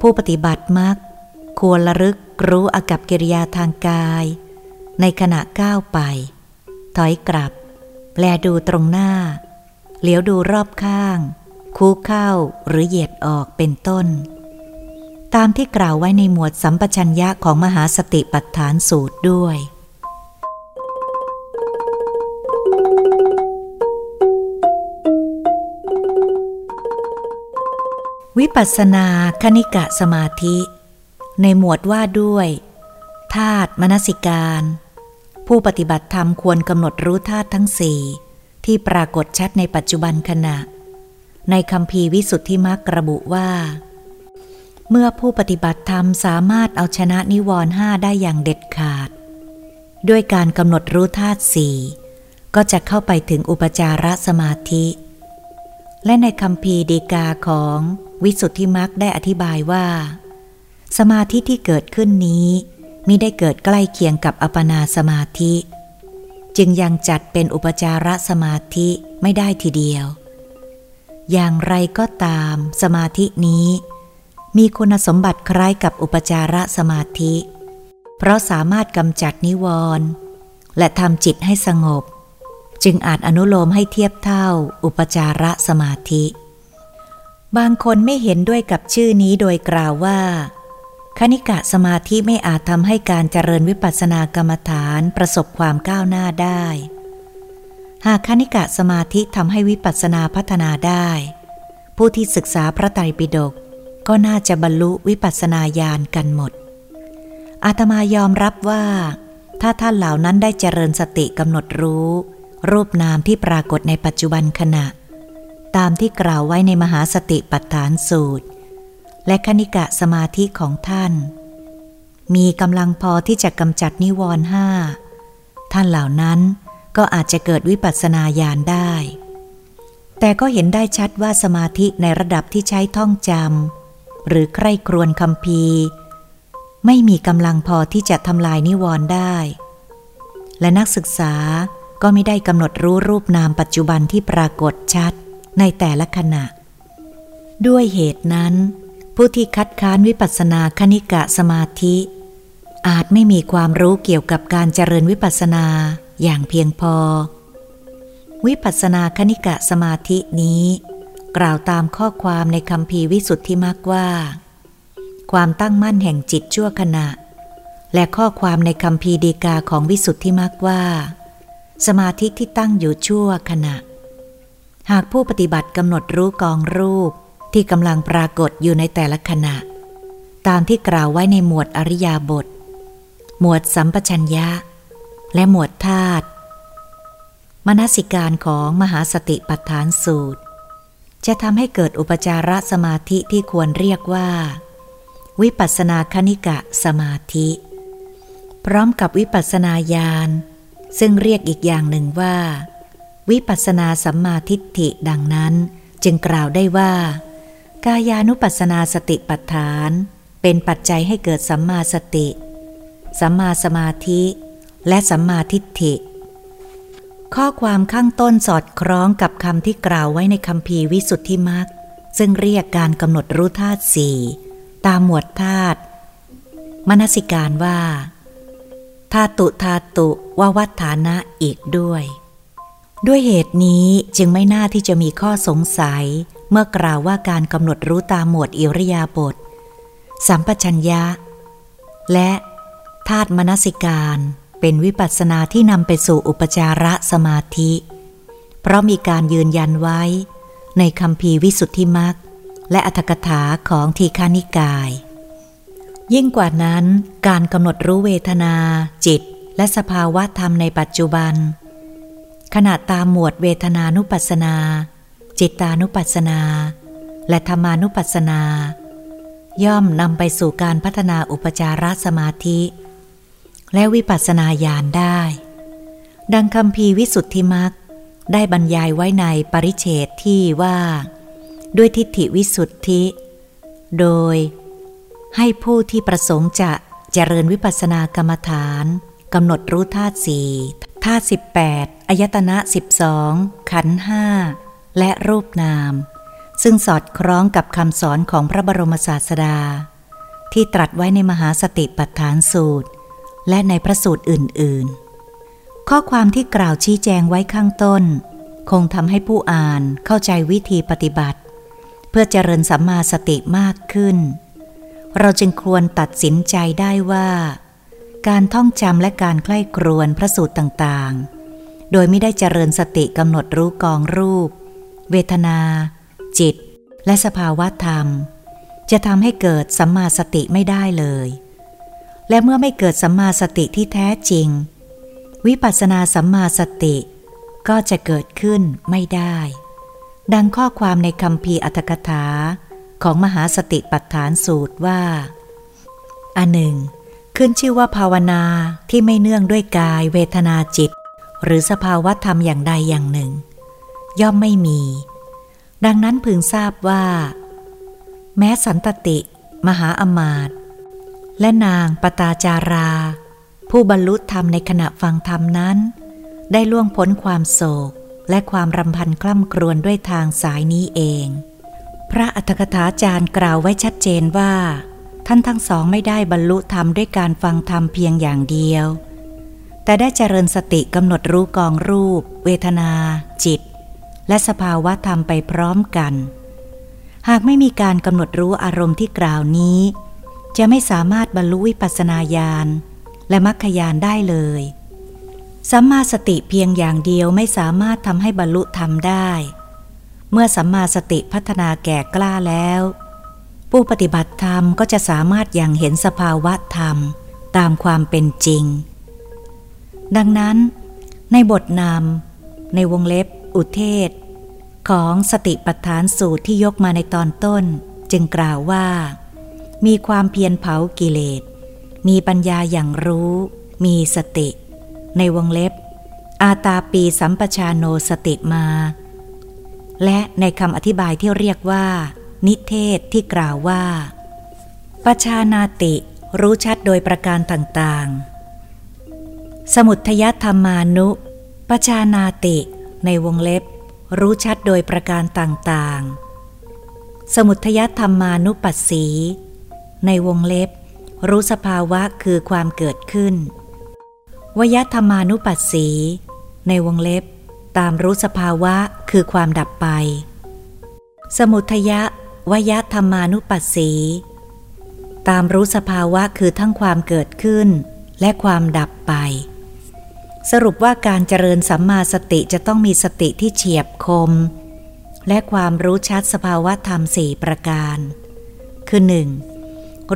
ผู้ปฏิบัติมัก ควรระลึกรู้อากับกิริยาทางกาย ในขณะก้าวไป ถอยกลับ แลดูตรงหน้า เหลียวดูรอบข้าง คู่เข้าหรือเหยียดออกเป็นต้น ตามที่กล่าวไว้ในหมวดสัมปชัญญะของมหาสติปัฏฐานสูตรด้วย วิปัสสนาคณิกะสมาธิ ในหมวดว่าด้วยธาตุมนสิการ ผู้ปฏิบัติธรรมควรกำหนดรู้ธาตุทั้งสี่ที่ปรากฏชัดในปัจจุบันขณะ ในคำพีวิสุทธิมักระบุว่า เมื่อผู้ปฏิบัติธรรมสามารถเอาชนะนิวรณ์ห้าได้อย่างเด็ดขาด ด้วยการกำหนดรู้ธาตุสี่ก็จะเข้าไปถึงอุปจารสมาธิ และในคำพีดีกาของวิสุทธิมักได้อธิบายว่า สมาธิที่เกิดขึ้นนี้มิได้เกิดใกล้เคียงกับอัปนาสมาธิ จึงยังจัดเป็นอุปจารสมาธิไม่ได้ทีเดียว อย่างไรก็ตามสมาธินี้ มีคุณสมบัติคล้ายกับอุปจารสมาธิ เพราะสามารถกำจัดนิวรณ์และทำจิตให้สงบ จึงอาจอนุโลมให้เทียบเท่า อุปจารสมาธิ บางคนไม่เห็นด้วยกับชื่อนี้โดยกล่าวว่า คณิกะสมาธิไม่อาจทำให้การเจริญวิปัสสนากรรมฐานประสบความก้าวหน้าได้ หากคณิกะสมาธิทำให้วิปัสสนาพัฒนาได้ ผู้ที่ศึกษาพระไตรปิฎกก็น่าจะบรรลุวิปัสสนาญาณกันหมด อาตมายอมรับว่า ถ้าท่านเหล่านั้นได้เจริญสติกำหนดรู้ รูปนามที่ปรากฏในปัจจุบันขณะ ตามที่กล่าวไว้ในมหาสติปัฏฐานสูตร และคณิกะสมาธิของท่าน มีกำลังพอที่จะกำจัดนิวรณ์ห้าท่านเหล่านั้นก็อาจจะเกิดวิปัสสนาญาณได้ แต่ก็เห็นได้ชัดว่าสมาธิในระดับที่ใช้ท่องจำหรือใคร่ครวญคำพีไม่มีกำลังพอที่จะทำลายนิวรณ์ได้ และนักศึกษา ก็ไม่ได้กำหนดรู้รูปนามปัจจุบันที่ปรากฏชัดในแต่ละขณะ ด้วยเหตุนั้น ผู้ที่คัดค้านวิปัสสนาคณิกะสมาธิ อาจไม่มีความรู้เกี่ยวกับการเจริญวิปัสสนาอย่างเพียงพอ วิปัสสนาคณิกะสมาธินี้ กล่าวตามข้อความในคำพีวิสุทธิมักว่า ความตั้งมั่นแห่งจิตชั่วขณะ และข้อความในคำพีดีกาของวิสุทธิมักว่า สมาธิที่ตั้งอยู่ชั่วขณะ หากผู้ปฏิบัติกำหนดรู้กองรูปที่กำลังปรากฏอยู่ในแต่ละขณะ ตามที่กล่าวไว้ในหมวดอริยาบท หมวดสัมปชัญญะ และหมวดธาตุมนสิการของมหาสติปัฏฐานสูตร จะทำให้เกิดอุปจารสมาธิที่ควรเรียกว่า วิปัสสนาคณิกะสมาธิ พร้อมกับวิปัสสนาญาณ ซึ่งเรียกอีกอย่างหนึ่งว่า วิปัสนาสัมมาทิฏฐิดังนั้น จึงกล่าวได้ว่า กายานุปัสนาสติปัฏฐาน เป็นปัจจัยให้เกิดสัมมาสติ สัมมาสมาธิ และสัมมาทิฏฐิ ข้อความข้างต้นสอดคล้องกับคำที่กล่าวไว้ในคำพีวิสุทธิมักซึ่งเรียกการกำหนดรู้ธาตุสี่ตามหมวดธาตุมนสิการว่า ธาตุธาตุว่าวัฏฐานะอีกด้วย ด้วยเหตุนี้จึงไม่น่าที่จะมีข้อสงสัย เมื่อกล่าวว่าการกำหนดรู้ตามหมวดอิริยาบถสัมปชัญญะ และธาตุมนสิการเป็นวิปัสสนาที่นำไปสู่อุปจาระสมาธิ เพราะมีการยืนยันไว้ในคำพีวิสุทธิมักและอัตถกถาของทีฆานิกาย ยิ่งกว่านั้น การกำหนดรู้เวทนา จิต และสภาวะธรรมในปัจจุบัน ขณะตามหมวดเวทนานุปัสนา จิตานุปัสนา และธรรมานุปัสนา ย่อมนำไปสู่การพัฒนาอุปจารสมาธิ และวิปัสสนาญาณได้ ดังคำพีวิสุทธิมักได้บรรยายไว้ในปริเฉตที่ว่า ด้วยทิฏฐิวิสุทธิ โดย ให้ผู้ที่ประสงค์จะเจริญวิปัสสนากรรมฐานกำหนดรู้ธาตุสี่ธาตุสิบแปดอายตนะสิบสองขันห้าและรูปนาม ซึ่งสอดคล้องกับคำสอนของพระบรมศาสดา ที่ตรัสไว้ในมหาสติปัฏฐานสูตร และในพระสูตรอื่น ๆ ข้อความที่กล่าวชี้แจงไว้ข้างต้น คงทำให้ผู้อ่านเข้าใจวิธีปฏิบัติ เพื่อเจริญสัมมาสติมากขึ้น เราจึงควรตัดสินใจได้ว่า การท่องจำและการใกล้ครวนพระสูตรต่างๆ โดยไม่ได้เจริญสติกำหนดรู้กองรูป เวทนา จิต และสภาวะธรรม จะทำให้เกิดสัมมาสติไม่ได้เลย และเมื่อไม่เกิดสัมมาสติที่แท้จริง วิปัสสนาสัมมาสติก็จะเกิดขึ้นไม่ได้ ดังข้อความในคำพีอัตถกถา ของมหาสติปัฏฐานสูตรว่า อันหนึ่ง ขึ้นชื่อว่าภาวนาที่ไม่เนื่องด้วยกายเวทนาจิต หรือสภาวะธรรมอย่างใดอย่างหนึ่ง ย่อมไม่มี ดังนั้นพึงทราบว่า แม้สันตติ มหาอมาตและนางปตาจารา ผู้บรรลุธรรมในขณะฟังธรรมนั้น ได้ล่วงพ้นความโศกและความรำพันคล่ำครวญด้วยทางสายนี้เอง พระอัฏฐกถาจารย์กล่าวไว้ชัดเจนว่า ท่านทั้งสองไม่ได้บรรลุธรรมด้วยการฟังธรรมเพียงอย่างเดียว แต่ได้เจริญสติกำหนดรู้กองรูป เวทนา จิต และสภาวะธรรมไปพร้อมกัน หากไม่มีการกำหนดรู้อารมณ์ที่กล่าวนี้ จะไม่สามารถบรรลุวิปัสนาญาณและมรรคญาณได้เลยสัมมาสติเพียงอย่างเดียวไม่สามารถทำให้บรรลุธรรมได้ เมื่อสัมมาสติพัฒนาแก่กล้าแล้ว ผู้ปฏิบัติธรรมก็จะสามารถอย่างเห็นสภาวะธรรมตามความเป็นจริง ดังนั้น ในบทนำในวงเล็บ อุเทศ ของสติปัฏฐานสูตรที่ยกมาในตอนต้น จึงกล่าวว่า มีความเพียรเผากิเลส มีปัญญาอย่างรู้ มีสติ ในวงเล็บ อาตาปีสัมปชาโนสติมา และในคำอธิบายที่เรียกว่า นิเทศที่กล่าวว่าปชานาติรู้ชัดโดยประการต่างๆ สมุทยธรรมานุปชานาติในวงเล็บ รู้ชัดโดยประการต่างๆ สมุทยธรรมานุปัสสี ในวงเล็บ รู้สภาวะคือความเกิดขึ้นวยธรรมานุปัสสี ในวงเล็บ ตามรู้สภาวะคือความดับไป สมุทยะวยธรรมานุปัสสี ตามรู้สภาวะคือทั้งความเกิดขึ้น และความดับไป สรุปว่าการเจริญสัมมาสติจะต้องมีสติที่เฉียบคม และความรู้ชัดสภาวะธรรมสี่ประการ คือหนึ่ง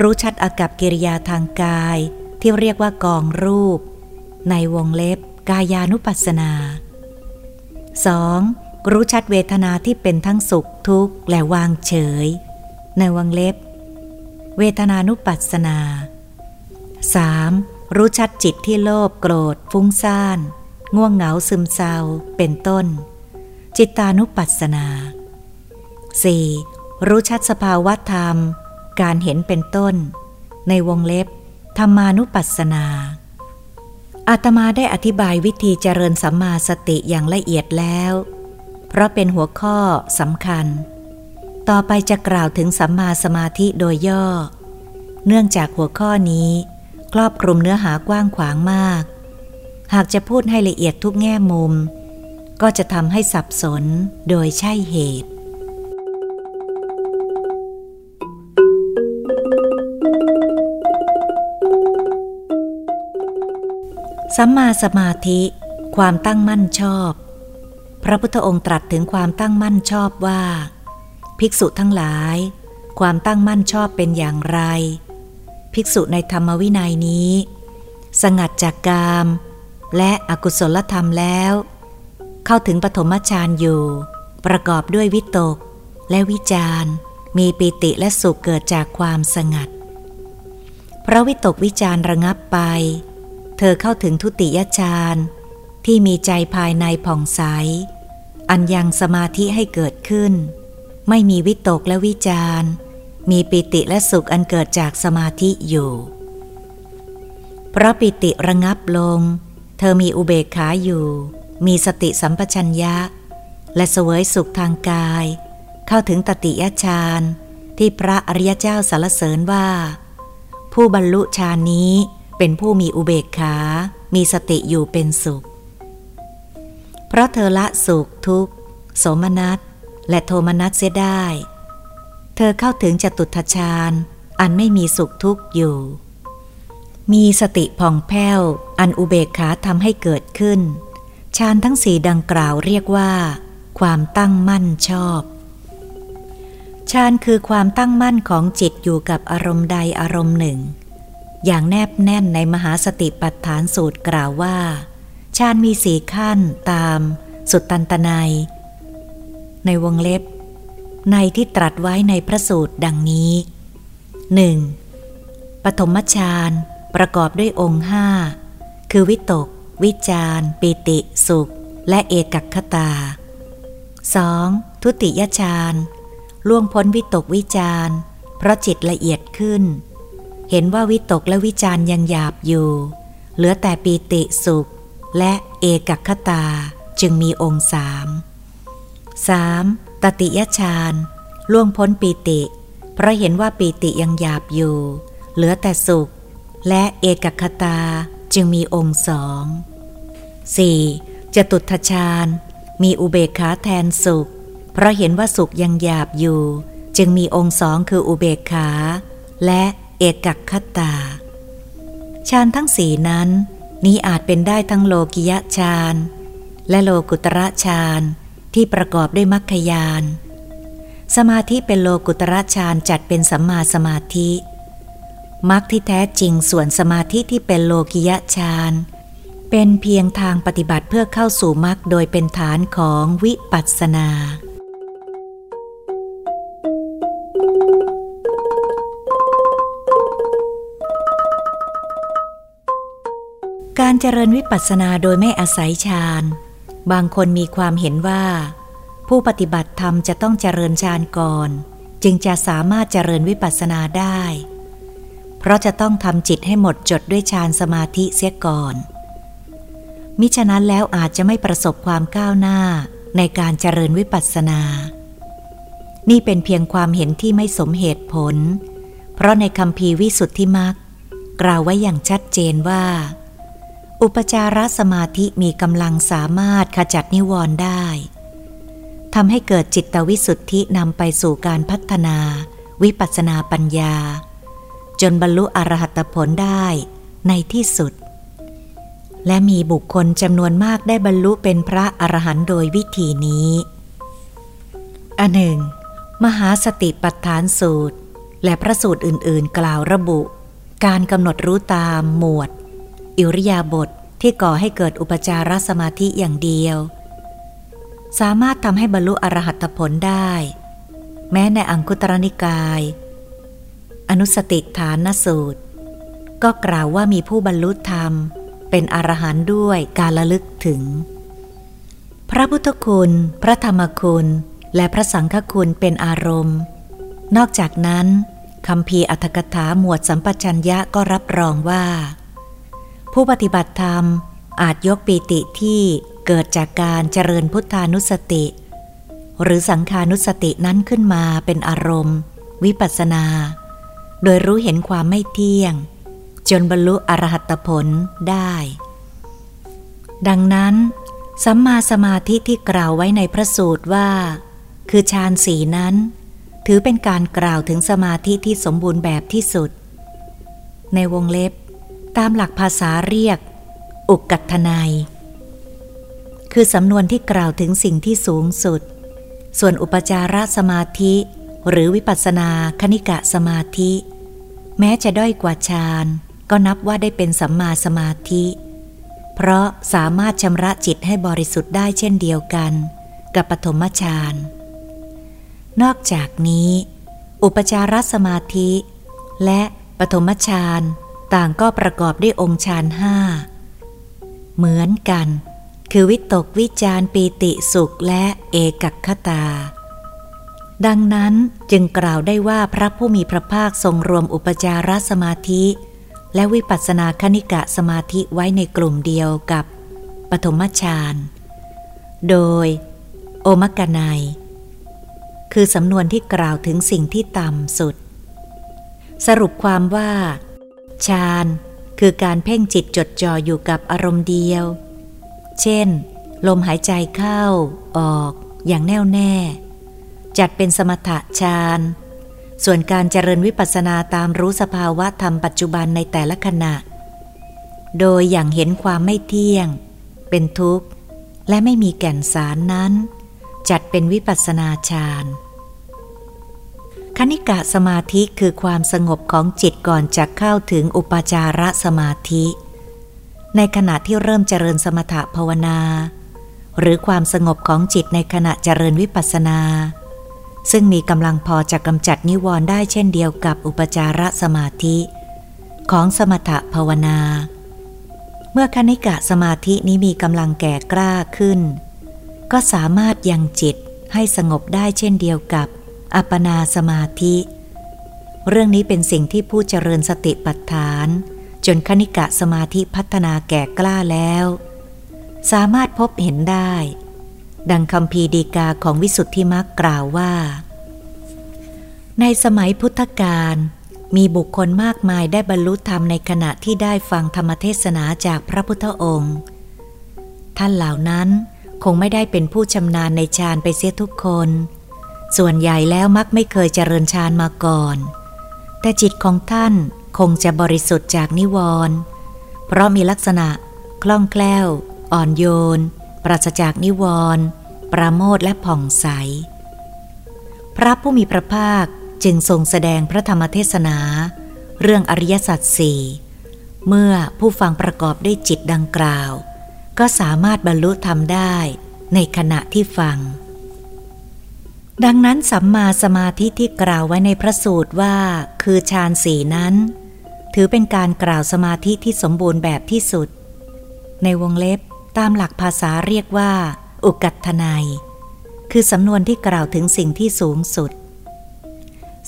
รู้ชัดอากับกิริยาทางกายที่เรียกว่ากองรูป ในวงเล็บกายานุปัสสนา 2. รู้ชัดเวทนาที่เป็นทั้งสุขทุกข์และวางเฉย ในวงเล็บ เวทนานุปัสสนา 3. รู้ชัดจิตที่โลภโกรธ ฟุ้งซ่าน ง่วงเหงาซึมเศร้า เป็นต้น จิตานุปัสสนา 4. รู้ชัดสภาวะธรรม การเห็นเป็นต้น ในวงเล็บ ธรรมานุปัสสนา อาตมาได้อธิบายวิธีเจริญสัมมาสติอย่างละเอียดแล้ว เพราะเป็นหัวข้อสำคัญ ต่อไปจะกล่าวถึงสัมมาสมาธิโดยย่อ เนื่องจากหัวข้อนี้ ครอบคลุมเนื้อหากว้างขวางมาก หากจะพูดให้ละเอียดทุกแง่มุม ก็จะทำให้สับสนโดยใช่เหตุ สัมมาสมาธิ ความตั้งมั่นชอบ พระพุทธองค์ตรัสถึงความตั้งมั่นชอบว่า ภิกษุทั้งหลาย ความตั้งมั่นชอบเป็นอย่างไร ภิกษุในธรรมวินัยนี้ สงัดจากกาม และอกุศลธรรมแล้ว เข้าถึงปฐมฌานอยู่ ประกอบด้วยวิตก และวิจารมีปิติและสุขเกิดจากความสงัด พระวิตกวิจารระงับไป อเข้าถึงทุติยฌานที่มีใจภายในผ่องใส อันยังสมาธิให้เกิดขึ้น ไม่มีวิตกและวิจารมีปิติและสุขอันเกิดจากสมาธิอยู่ เพราะปิติระงับลง เธอมีอุเบกขาอยู่ มีสติสัมปชัญญะ และเสวยสุขทางกาย เข้าถึงตติยฌานที่พระอริยเจ้าสารเสริญว่า ผู้บรรลุฌานนี้ เป็นผู้มีอุเบกขา มีสติอยู่เป็นสุข เพราะเธอละสุขทุกข์ โสมนัส และโทมนัสเสียได้ เธอเข้าถึงจตุทชาญ อันไม่มีสุขทุกข์อยู่ มีสติผ่องแผ้ว อันอุเบกขาทำให้เกิดขึ้น ฌานทั้งสี่ดังกล่าวเรียกว่า ความตั้งมั่นชอบฌานคือความตั้งมั่นของจิตอยู่กับอารมณ์ใดอารมณ์หนึ่ง อย่างแนบแน่นในมหาสติปัฏฐานสูตรกล่าวว่าฌานมีสี่ขั้นตามสุตตันตนายในวงเล็บ ในที่ตรัสไว้ในพระสูตรดังนี้ 1. ปฐมฌานประกอบด้วยองค์ห้าคือวิตก วิจารปิติสุข และเอกัคตา 2. ทุติยฌานล่วงพ้นวิตกวิจารเพราะจิตละเอียดขึ้น เห็นว่าวิตกและวิจารยังหยาบอยู่ เหลือแต่ปีติสุข และเอกคตาจึงมีองค์สาม 3. ตติยฌานล่วงพ้นปีติ เพราะเห็นว่าปีติยังหยาบอยู่ เหลือแต่สุข และเอกคตาจึงมีองค์สอง 4. จตุทชาญมีอุเบกขาแทนสุข เพราะเห็นว่าสุขยังหยาบอยู่ จึงมีองค์สองคืออุเบกขา และ เอกัคตาฌานทั้งสี่นั้น นี้อาจเป็นได้ทั้งโลกิยะฌานและโลกุตระฌานที่ประกอบด้วยมรรคยาน สมาธิเป็นโลกุตระฌานจัดเป็นสัมมาสมาธิมรรคที่แท้จริงส่วนสมาธิที่เป็นโลกิยะฌานเป็นเพียงทางปฏิบัติเพื่อเข้าสู่มรรคโดยเป็นฐานของวิปัสสนา การเจริญวิปัสสนาโดยไม่อาศัยฌาน บางคนมีความเห็นว่า ผู้ปฏิบัติธรรมจะต้องเจริญฌานก่อน จึงจะสามารถเจริญวิปัสสนาได้ เพราะจะต้องทำจิตให้หมดจดด้วยฌานสมาธิเสียก่อน มิฉะนั้นแล้วอาจจะไม่ประสบความก้าวหน้าในการเจริญวิปัสสนา นี่เป็นเพียงความเห็นที่ไม่สมเหตุผล เพราะในคำพีวิสุทธิมักกล่าวไว้อย่างชัดเจนว่า อุปจารสมาธิมีกำลังสามารถขจัดนิวรณ์ได้ทำให้เกิดจิตวิสุทธินำไปสู่การพัฒนา วิปัสนาปัญญา จนบรรลุอรหัตผลได้ในที่สุด และมีบุคคลจำนวนมากได้บรรลุเป็นพระอรหันต์โดยวิธีนี้อันหนึ่ง มหาสติปัฏฐานสูตร และพระสูตรอื่นๆ กล่าวระบุ การกำหนดรู้ตามหมวด อิริยาบถทที่ก่อให้เกิดอุปจารสมาธิอย่างเดียว สามารถทำให้บรรลุอรหัตผลได้ แม้ในอังคุตรนิกาย อนุสติฐานสูตร ก็กล่าวว่ามีผู้บรรลุธรรม เป็นอรหันต์ด้วยการระลึกถึง พระพุทธคุณ พระธรรมคุณ และพระสังฆคุณเป็นอารมณ์ นอกจากนั้นคำพีอัตถกถาหมวดสัมปชัญญะก็รับรองว่า ผู้ปฏิบัติธรรมอาจยกปีติที่เกิดจากการเจริญพุทธานุสติ หรือสังขานุสตินั้นขึ้นมาเป็นอารมณ์ วิปัสนา โดยรู้เห็นความไม่เที่ยง จนบรรลุอรหัตผลได้ ดังนั้นสัมมาสมาธิที่กล่าวไว้ในพระสูตรว่า คือฌานสีนั้น ถือเป็นการกล่าวถึงสมาธิที่สมบูรณ์แบบที่สุด ในวงเล็บ ตามหลักภาษาเรียก อุกกัตนายคือสำนวนที่กล่าวถึงสิ่งที่สูงสุด ส่วนอุปจารสมาธิ หรือวิปัสนาคณิกะสมาธิ แม้จะด้อยกว่าฌานก็นับว่าได้เป็นสัมมาสมาธิ เพราะสามารถชำระจิตให้บริสุทธิ์ได้เช่นเดียวกัน กับปฐมฌานนอกจากนี้ อุปจารสมาธิ และปฐมฌาน ต่างก็ประกอบด้วยองค์ฌานห้าเหมือนกัน คือวิตกวิจารปีติสุขและเอกัคตา ดังนั้นจึงกล่าวได้ว่าพระผู้มีพระภาคทรงรวมอุปจารสมาธิ และวิปัสสนาคณิกะสมาธิไว้ในกลุ่มเดียวกับปฐมฌานโดย โอมกนัย คือสำนวนที่กล่าวถึงสิ่งที่ต่ำสุด สรุปความว่า ฌานคือการเพ่งจิตจดจ่ออยู่กับอารมณ์เดียว เช่น ลมหายใจเข้าออกอย่างแน่วแน่ จัดเป็นสมถะฌานส่วนการเจริญวิปัสสนาตามรู้สภาวะธรรมปัจจุบันในแต่ละขณะ โดยอย่างเห็นความไม่เที่ยง เป็นทุกข์ และไม่มีแก่นสารนั้น จัดเป็นวิปัสสนาฌาน คณิกะสมาธิคือความสงบของจิตก่อนจะเข้าถึงอุปจารสมาธิ ในขณะที่เริ่มเจริญสมถภาวนา หรือความสงบของจิตในขณะเจริญวิปัสนา ซึ่งมีกำลังพอจะกำจัดนิวรณ์ได้เช่นเดียวกับอุปจารสมาธิ ของสมถภาวนา เมื่อคณิกะสมาธินี้มีกำลังแก่กล้าขึ้น ก็สามารถยังจิตให้สงบได้เช่นเดียวกับ อัปปนาสมาธิ เรื่องนี้เป็นสิ่งที่ผู้เจริญสติปัฏฐาน จนคณิกะสมาธิพัฒนาแก่กล้าแล้ว สามารถพบเห็นได้ ดังคำพีดีกาของวิสุทธิมักกล่าวว่า ในสมัยพุทธกาลมีบุคคลมากมายได้บรรลุธรรมในขณะที่ได้ฟังธรรมเทศนาจากพระพุทธองค์ ท่านเหล่านั้นคงไม่ได้เป็นผู้ชำนาญในฌานไปเสียทุกคน ส่วนใหญ่แล้วมักไม่เคยเจริญฌานมาก่อน แต่จิตของท่านคงจะบริสุทธิ์จากนิวรณ์เพราะมีลักษณะ คล่องแคล่ว อ่อนโยน ปราศจากนิวรณ์ปราโมทและผ่องใส พระผู้มีพระภาคจึงทรงแสดงพระธรรมเทศนา เรื่องอริยสัจสี่เมื่อผู้ฟังประกอบด้วยจิตดังกล่าว ก็สามารถบรรลุธรรมได้ในขณะที่ฟัง ดังนั้นสัมมาสมาธิที่กล่าวไว้ในพระสูตรว่า คือฌานสีนั้น ถือเป็นการกล่าวสมาธิที่สมบูรณ์แบบที่สุด ในวงเล็บตามหลักภาษาเรียกว่า อุกัตนายคือสำนวนที่กล่าวถึงสิ่งที่สูงสุด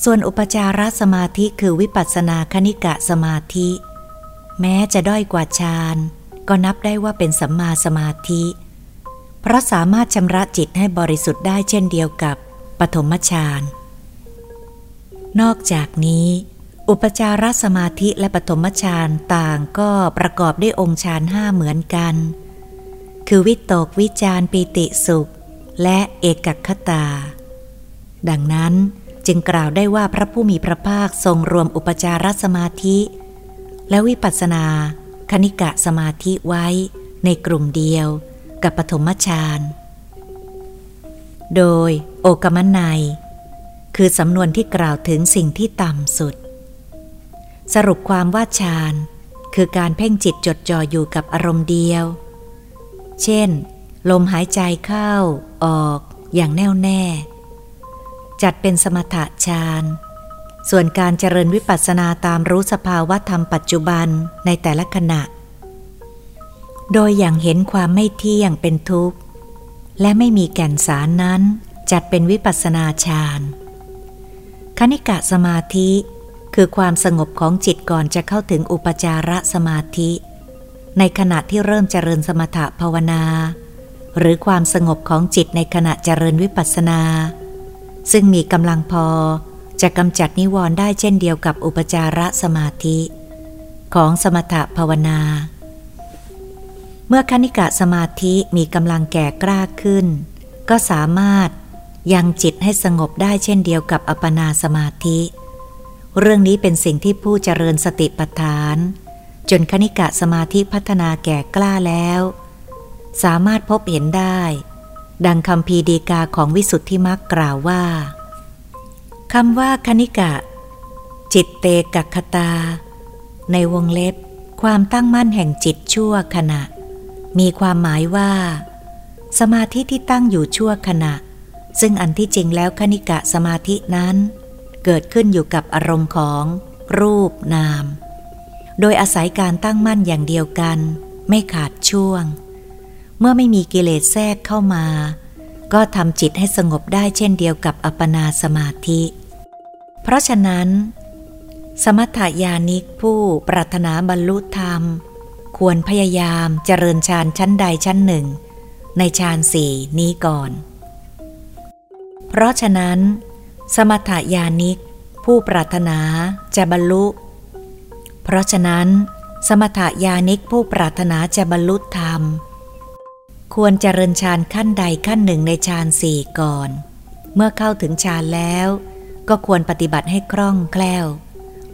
ส่วนอุปจารสมาธิคือวิปัสสนาคณิกะสมาธิ แม้จะด้อยกว่าฌานก็นับได้ว่าเป็นสัมมาสมาธิ เพราะสามารถชำระจิตให้บริสุทธิ์ได้เช่นเดียวกับ ปฐมฌาน นอกจากนี้ อุปจารสมาธิและปฐมฌานต่างก็ประกอบด้วยองค์ฌานห้าเหมือนกัน คือวิตกวิจารปิติสุข และเอกคตา ดังนั้นจึงกล่าวได้ว่าพระผู้มีพระภาคทรงรวมอุปจารสมาธิ และวิปัสสนา คณิกะสมาธิไว้ในกลุ่มเดียวกับปฐมฌาน โดยโอกรมนัย คือสำนวนที่กล่าวถึงสิ่งที่ต่ำสุด สรุปความว่าฌานคือการเพ่งจิตจดจ่ออยู่กับอารมณ์เดียว เช่น ลมหายใจเข้าออกอย่างแน่วแน่ จัดเป็นสมถะฌานส่วนการเจริญวิปัสสนาตามรู้สภาวะธรรมปัจจุบันในแต่ละขณะ โดยอย่างเห็นความไม่เที่ยงเป็นทุกข์ และไม่มีแก่นสารนั้น จัดเป็นวิปัสนาฌานคณิกะสมาธิ คือความสงบของจิตก่อนจะเข้าถึงอุปจารสมาธิ ในขณะที่เริ่มเจริญสมถภาวนา หรือความสงบของจิตในขณะเจริญวิปัสนา ซึ่งมีกำลังพอจะกำจัดนิวรณ์ได้เช่นเดียวกับอุปจารสมาธิ ของสมถภาวนา เมื่อคณิกะสมาธิมีกำลังแก่กล้าขึ้น ก็สามารถยังจิตให้สงบได้เช่นเดียวกับอัปปนาสมาธิ เรื่องนี้เป็นสิ่งที่ผู้เจริญสติปัฏฐาน จนคณิกะสมาธิพัฒนาแก่กล้าแล้ว สามารถพบเห็นได้ ดังคำพีดีกาของวิสุทธิมักกล่าวว่าคำว่าคณิกะ จิตเตกัคตา ในวงเล็บ ความตั้งมั่นแห่งจิตชั่วขณะ มีความหมายว่า สมาธิที่ตั้งอยู่ชั่วขณะ ซึ่งอันที่จริงแล้วคณิกะสมาธินั้น เกิดขึ้นอยู่กับอารมณ์ของรูปนาม โดยอาศัยการตั้งมั่นอย่างเดียวกัน ไม่ขาดช่วง เมื่อไม่มีกิเลสแทรกเข้ามา ก็ทำจิตให้สงบได้เช่นเดียวกับอัปปนาสมาธิ เพราะฉะนั้น สมถยานิกผู้ปรารถนาบรรลุธรรม ควรพยายามเจริญฌานชั้นใดชั้นหนึ่ง ในฌานสี่นี้ก่อน เพราะฉะนั้น สมถยานิก ผู้ปรารถนาจะบรรลุ เพราะฉะนั้น สมถยานิกผู้ปรารถนาจะบรรลุธรรม ควรเจริญฌานขั้นใดขั้นหนึ่งในฌานสี่ก่อน เมื่อเข้าถึงฌานแล้ว ก็ควรปฏิบัติให้คล่องแคล่ว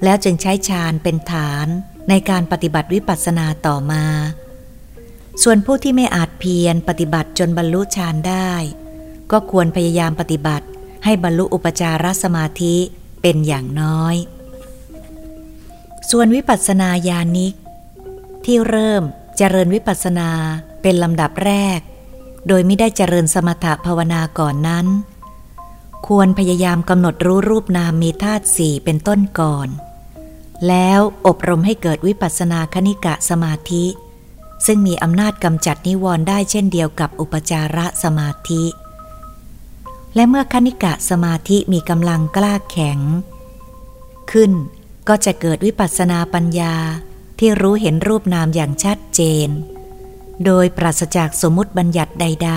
แล้วจึงใช้ฌานเป็นฐาน ในการปฏิบัติวิปัสสนาต่อมา ส่วนผู้ที่ไม่อาจเพียรปฏิบัติจนบรรลุฌานได้ ก็ควรพยายามปฏิบัติให้บรรลุอุปจารสมาธิเป็นอย่างน้อย ส่วนวิปัสสนาญาณิก ที่เริ่มเจริญวิปัสสนาเป็นลำดับแรก โดยไม่ได้เจริญสมถภาวนาก่อนนั้น ควรพยายามกำหนดรู้รูปนามมีธาตุสี่เป็นต้นก่อน แล้วอบรมให้เกิดวิปัสสนาคณิกะสมาธิ ซึ่งมีอำนาจกำจัดนิวรณ์ได้เช่นเดียวกับอุปจาระสมาธิ และเมื่อคณิกะสมาธิมีกำลังกล้าแข็ง ขึ้นก็จะเกิดวิปัสสนาปัญญาที่รู้เห็นรูปนามอย่างชัดเจน โดยปราศจากสมมติบัญญัติใด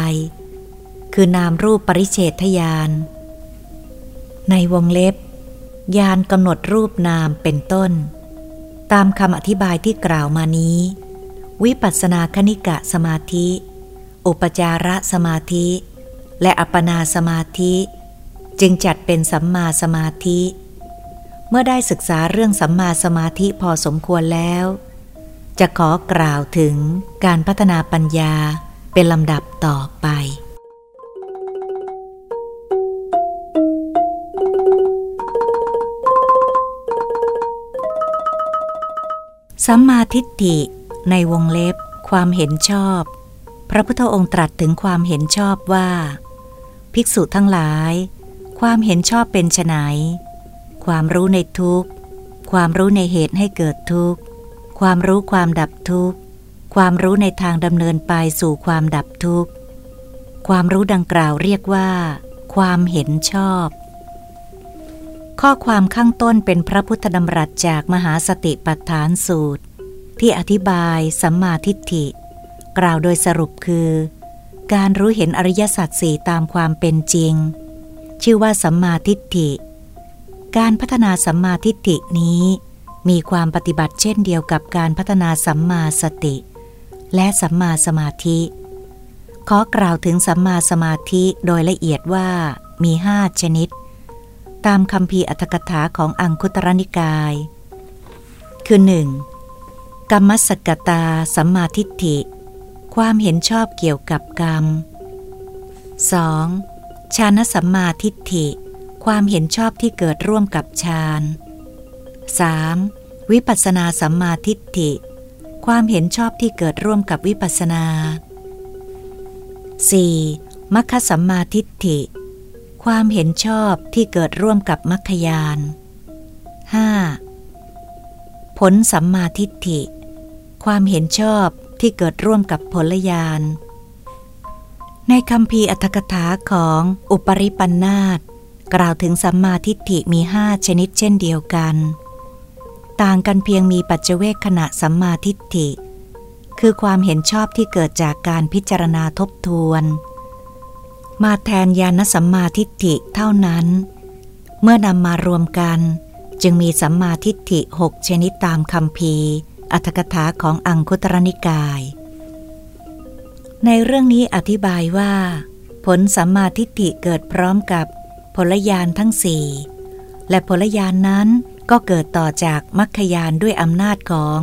ๆ คือนามรูปปริเฉทยาน ในวงเล็บ ยานกำหนดรูปนามเป็นต้น ตามคำอธิบายที่กล่าวมานี้ วิปัสสนาคณิกะสมาธิ อุปจารสมาธิ และอัปปนาสมาธิ จึงจัดเป็นสัมมาสมาธิ เมื่อได้ศึกษาเรื่องสัมมาสมาธิพอสมควรแล้ว จะขอกล่าวถึงการพัฒนาปัญญาเป็นลำดับต่อไป สัมมาทิฏฐิในวงเล็บ ความเห็นชอบ พระพุทธองค์ตรัสถึงความเห็นชอบว่า ภิกษุทั้งหลาย ความเห็นชอบเป็นไนความรู้ในทุกข์ ความรู้ในเหตุให้เกิดทุกข์ ความรู้ความดับทุกข์ ความรู้ในทางดำเนินไปสู่ความดับทุกข์ ความรู้ดังกล่าวเรียกว่า ความเห็นชอบ ข้อความข้างต้นเป็นพระพุทธดำรัสจากมหาสติปัฏฐานสูตร ที่อธิบายสัมมาทิฏฐิ กล่าวโดยสรุปคือ การรู้เห็นอริยสัจสี่ตามความเป็นจริง ชื่อว่าสัมมาทิฏฐิ การพัฒนาสัมมาทิฏฐินี้ มีความปฏิบัติเช่นเดียวกับการพัฒนาสัมมาสติ และสัมมาสมาธิ ขอกล่าวถึงสัมมาสมาธิโดยละเอียดว่ามีห้าชนิด ตามคำพีอัตถกถาของอังคุตรนิกาย คือหนึ่งกรรมสกตาสัมมาทิฏฐิ ความเห็นชอบเกี่ยวกับกรรม 2. ฌานสัมมาทิฏฐิ ความเห็นชอบที่เกิดร่วมกับฌาน 3. วิปัสนาสัมมาทิฏฐิ ความเห็นชอบที่เกิดร่วมกับวิปัสสนา 4. มัคคสัมมาทิฏฐิ ความเห็นชอบที่เกิดร่วมกับมัคคยาน 5. ผลสัมมาทิฏฐิ ความเห็นชอบที่เกิดร่วมกับผลญาณในคำพีอัตถกถาของอุปริปันธาตกล่าวถึงสัมมาทิฏฐิมีห้าชนิดเช่นเดียวกัน ต่างกันเพียงมีปัจเจเวคขณะสัมมาทิฏฐิ คือความเห็นชอบที่เกิดจากการพิจารณาทบทวน มาแทนญาณสัมมาทิฏฐิเท่านั้น เมื่อนำมารวมกันจึงมีสัมมาทิฏฐิหกชนิดตามคำพีอัตถกถาของอังคุตรนิกาย ในเรื่องนี้อธิบายว่า ผลสัมมาทิฏฐิเกิดพร้อมกับผลญาณทั้งสี่และผลญาณนนั้นก็เกิดต่อจากมัคคยานด้วยอำนาจของ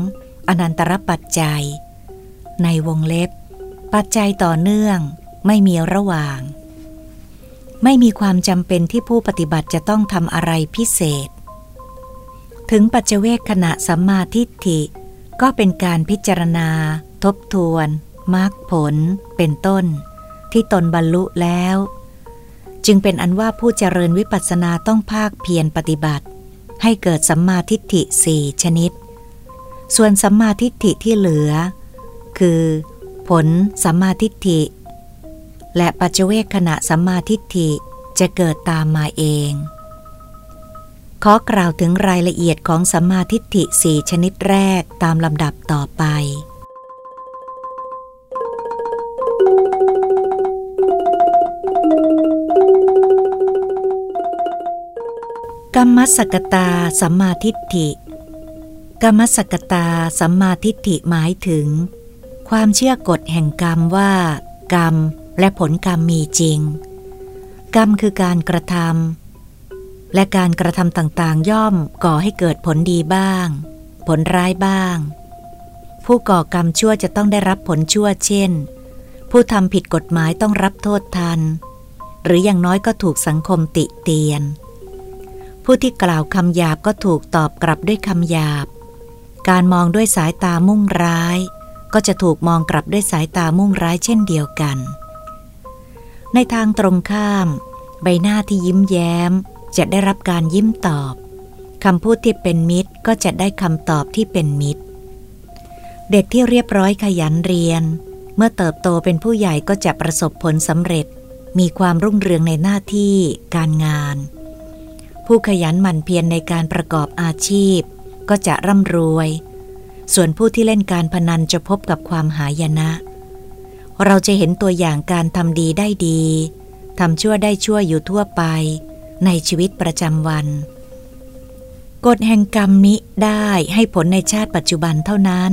อนันตรปัจจัย ในวงเล็บ ปัจจัยต่อเนื่องไม่มีระหว่าง ไม่มีความจำเป็นที่ผู้ปฏิบัติจะต้องทำอะไรพิเศษ ถึงปัจเจเวคขณะสัมมาทิฏฐิ ก็เป็นการพิจารณา ทบทวนมรรคผล เป็นต้น ที่ตนบรรลุแล้ว จึงเป็นอันว่าผู้เจริญวิปัสสนาต้องภาคเพียรปฏิบัติ ให้เกิดสัมมาทิฏฐิสี่ชนิด ส่วนสัมมาทิฏฐิที่เหลือ คือ ผลสัมมาทิฏฐิ และปัจเวกขณะสัมมาทิฏฐิจะเกิดตามมาเอง ขอกล่าวถึงรายละเอียดของสัมมาทิฏฐิสี่ชนิดแรกตามลำดับต่อไป กรรมสกตาสัมมาทิฏฐิ กรรมสกตาสัมมาทิฏฐิหมายถึง ความเชื่อกฎแห่งกรรมว่ากรรม และผลกรรมมีจริง กรรมคือการกระทำและการกระทำต่างๆ ย่อมก่อให้เกิดผลดีบ้าง ผลร้ายบ้าง ผู้ก่อกรรมชั่วจะต้องได้รับผลชั่วเช่น ผู้ทำผิดกฎหมายต้องรับโทษทัน หรืออย่างน้อยก็ถูกสังคมติเตียน ผู้ที่กล่าวคำหยาบก็ถูกตอบกลับด้วยคำหยาบ การมองด้วยสายตามุ่งร้าย ก็จะถูกมองกลับด้วยสายตามุ่งร้ายเช่นเดียวกัน ในทางตรงข้าม ใบหน้าที่ยิ้มแย้ม จะได้รับการยิ้มตอบคำพูดที่เป็นมิตรก็จะได้คำตอบที่เป็นมิตร เด็กที่เรียบร้อยขยันเรียน เมื่อเติบโตเป็นผู้ใหญ่ก็จะประสบผลสำเร็จ มีความรุ่งเรืองในหน้าที่การงาน ผู้ขยันหมั่นเพียรในการประกอบอาชีพ ก็จะร่ำรวย ส่วนผู้ที่เล่นการพนันจะพบกับความหายนะ เราจะเห็นตัวอย่างการทำดีได้ดีทำชั่วได้ชั่วอยู่ทั่วไปในชีวิตประจำวัน กฎแห่งกรรมนี้ได้ให้ผลในชาติปัจจุบันเท่านั้น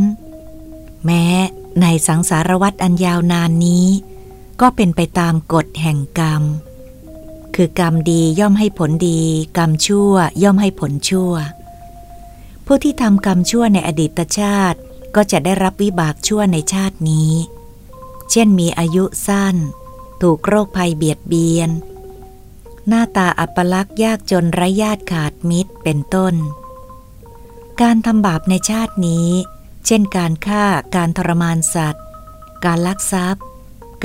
แม้ในสังสารวัตรอันยาวนานนี้ ก็เป็นไปตามกฎแห่งกรรม คือกรรมดีย่อมให้ผลดี กรรมชั่วย่อมให้ผลชั่ว ผู้ที่ทำกรรมชั่วในอดีตชาติก็จะได้รับวิบากชั่วในชาตินี้ เช่นมีอายุสั้น ถูกโรคภัยเบียดเบียน หน้าตาอัปลักษณ์ยากจนไร้ญาติขาดมิตรเป็นต้น การทำบาปในชาตินี้ เช่นการฆ่าการทรมานสัตว์ การลักทรัพย์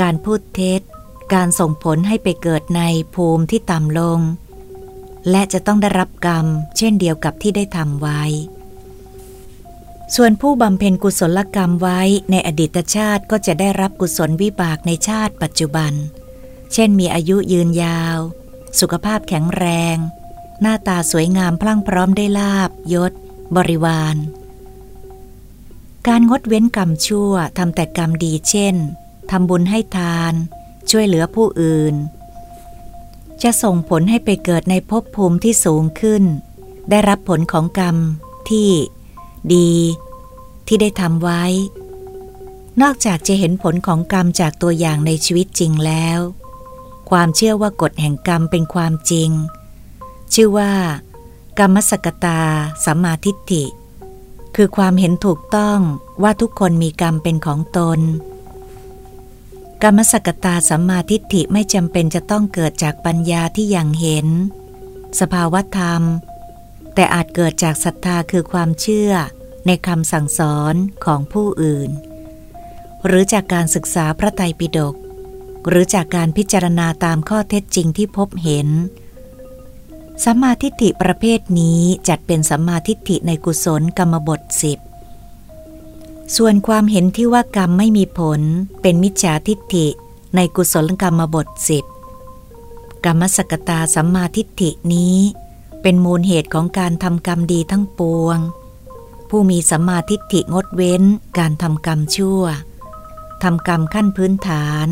การพูดเท็จ การส่งผลให้ไปเกิดในภูมิที่ต่ำลง และจะต้องได้รับกรรม เช่นเดียวกับที่ได้ทำไว้ ส่วนผู้บำเพ็ญกุศลกรรมไว้ในอดีตชาติก็จะได้รับกุศลวิบากในชาติปัจจุบัน เช่นมีอายุยืนยาว สุขภาพแข็งแรง หน้าตาสวยงามพลั่งพร้อมได้ลาบยศ บริวาร การงดเว้นกรรมชั่วทำแต่กรรมดีเช่นทำบุญให้ทาน ช่วยเหลือผู้อื่น จะส่งผลให้ไปเกิดในภพภูมิที่สูงขึ้น ได้รับผลของกรรมที่ดี ที่ได้ทำไว้ นอกจากจะเห็นผลของกรรมจากตัวอย่างในชีวิตจริงแล้ว ความเชื่อว่ากฎแห่งกรรมเป็นความจริง ชื่อว่า กรรมสกตาสัมมาทิฏฐิ คือความเห็นถูกต้องว่าทุกคนมีกรรมเป็นของตน กรรมสกตาสัมมาทิฏฐิไม่จำเป็นจะต้องเกิดจากปัญญาที่ยังเห็น สภาวธรรม แต่อาจเกิดจากศรัทธาคือความเชื่อ ในคำสั่งสอนของผู้อื่น หรือจากการศึกษาพระไตรปิฎกหรือจากการพิจารณาตามข้อเท็จจริงที่พบเห็นสัมมาทิฏฐิประเภทนี้จัดเป็นสัมมาทิฏฐิในกุศลกรรมบทสิบส่วนความเห็นที่ว่ากรรมไม่มีผลเป็นมิจฉาทิฏฐิในกุศลกรรมบทสิบกรรมสกตาสัมมาทิฏฐินี้ เป็นมูลเหตุของการทำกรรมดีทั้งปวง ผู้มีสัมมาทิฏฐิงดเว้นการทำกรรมชั่วทำกรรมขั้นพื้นฐาน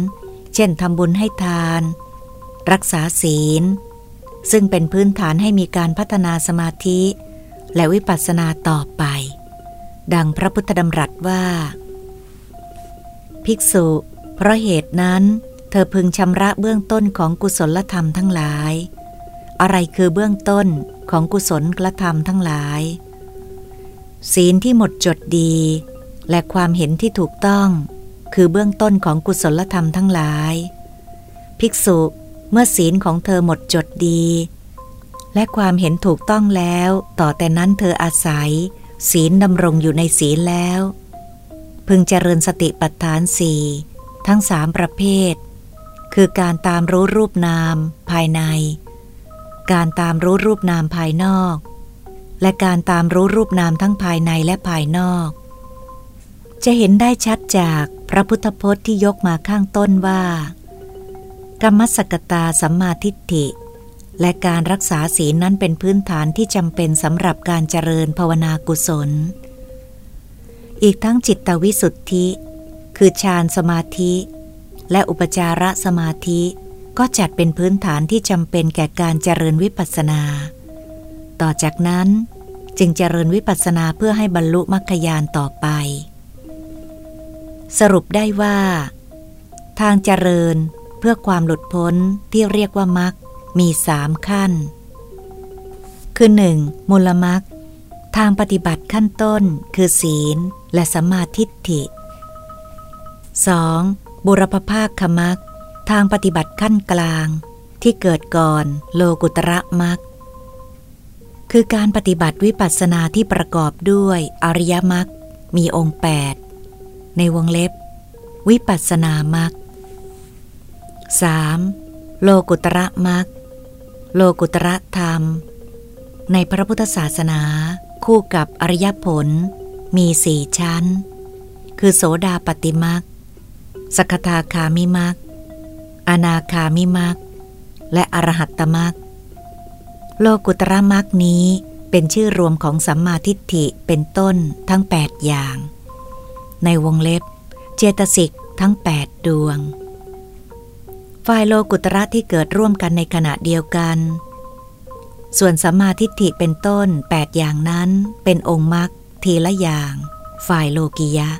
เช่นทำบุญให้ทาน รักษาศีล ซึ่งเป็นพื้นฐานให้มีการพัฒนาสมาธิ และวิปัสสนาต่อไป ดังพระพุทธดำรัสว่า ภิกษุ เพราะเหตุนั้นเธอพึงชำระเบื้องต้นของกุศลธรรมทั้งหลาย อะไรคือเบื้องต้นของกุศลธรรมทั้งหลาย ศีลที่หมดจดดี และความเห็นที่ถูกต้อง คือเบื้องต้นของกุศลธรรมทั้งหลาย ภิกษุเมื่อศีลของเธอหมดจดดี และความเห็นถูกต้องแล้ว ต่อแต่นั้นเธออาศัย ศีลดำรงอยู่ในศีลแล้ว พึงเจริญสติปัฏฐานสี่ทั้งสามประเภท คือการตามรู้รูปนามภายใน การตามรู้รูปนามภายนอก และการตามรู้รูปนามทั้งภายในและภายนอก จะเห็นได้ชัดจากพระพุทธพจน์ที่ยกมาข้างต้นว่า กรรมสกตาสัมมาทิฏฐิ และการรักษาศีลนั้นเป็นพื้นฐานที่จำเป็นสำหรับการเจริญภาวนากุศล อีกทั้งจิตวิสุทธิ คือฌานสมาธิ และอุปจารสมาธิก็จัดเป็นพื้นฐานที่จำเป็นแก่การเจริญวิปัสสนา ต่อจากนั้น จึงเจริญวิปัสสนาเพื่อให้บรรลุมรรคยานต่อไป สรุปได้ว่า ทางเจริญเพื่อความหลุดพ้นที่เรียกว่ามรรคมีสามขั้น คือหนึ่งมูลมักทางปฏิบัติขั้นต้นคือศีลและสมาธิฐิ 2. บุรพภาคขมักทางปฏิบัติขั้นกลาง ที่เกิดก่อนโลกุตระมัก คือการปฏิบัติวิปัสสนาที่ประกอบด้วยอริยมรรคมีองค์ 8 ในวงเล็บ วิปัสสนามัก 3. โลกุตระมักโลกุตระธรรม ในพระพุทธศาสนา คู่กับอริยผล มีสี่ชั้น คือโสดาปติมักสกทาคามิมักอนาคามิมักและอรหัตตมัก โลกุตระมักนี้เป็นชื่อรวมของสัมมาทิฏฐิเป็นต้นทั้ง 8 อย่าง ในวงเล็บ เจตสิกทั้ง 8 ดวง ฝ่ายโลกุตระที่เกิดร่วมกันในขณะเดียวกัน ส่วนสัมมาทิฏฐิเป็นต้นแปดอย่างนั้นเป็นองค์มรรคทีละอย่าง ฝ่ายโลกิยะ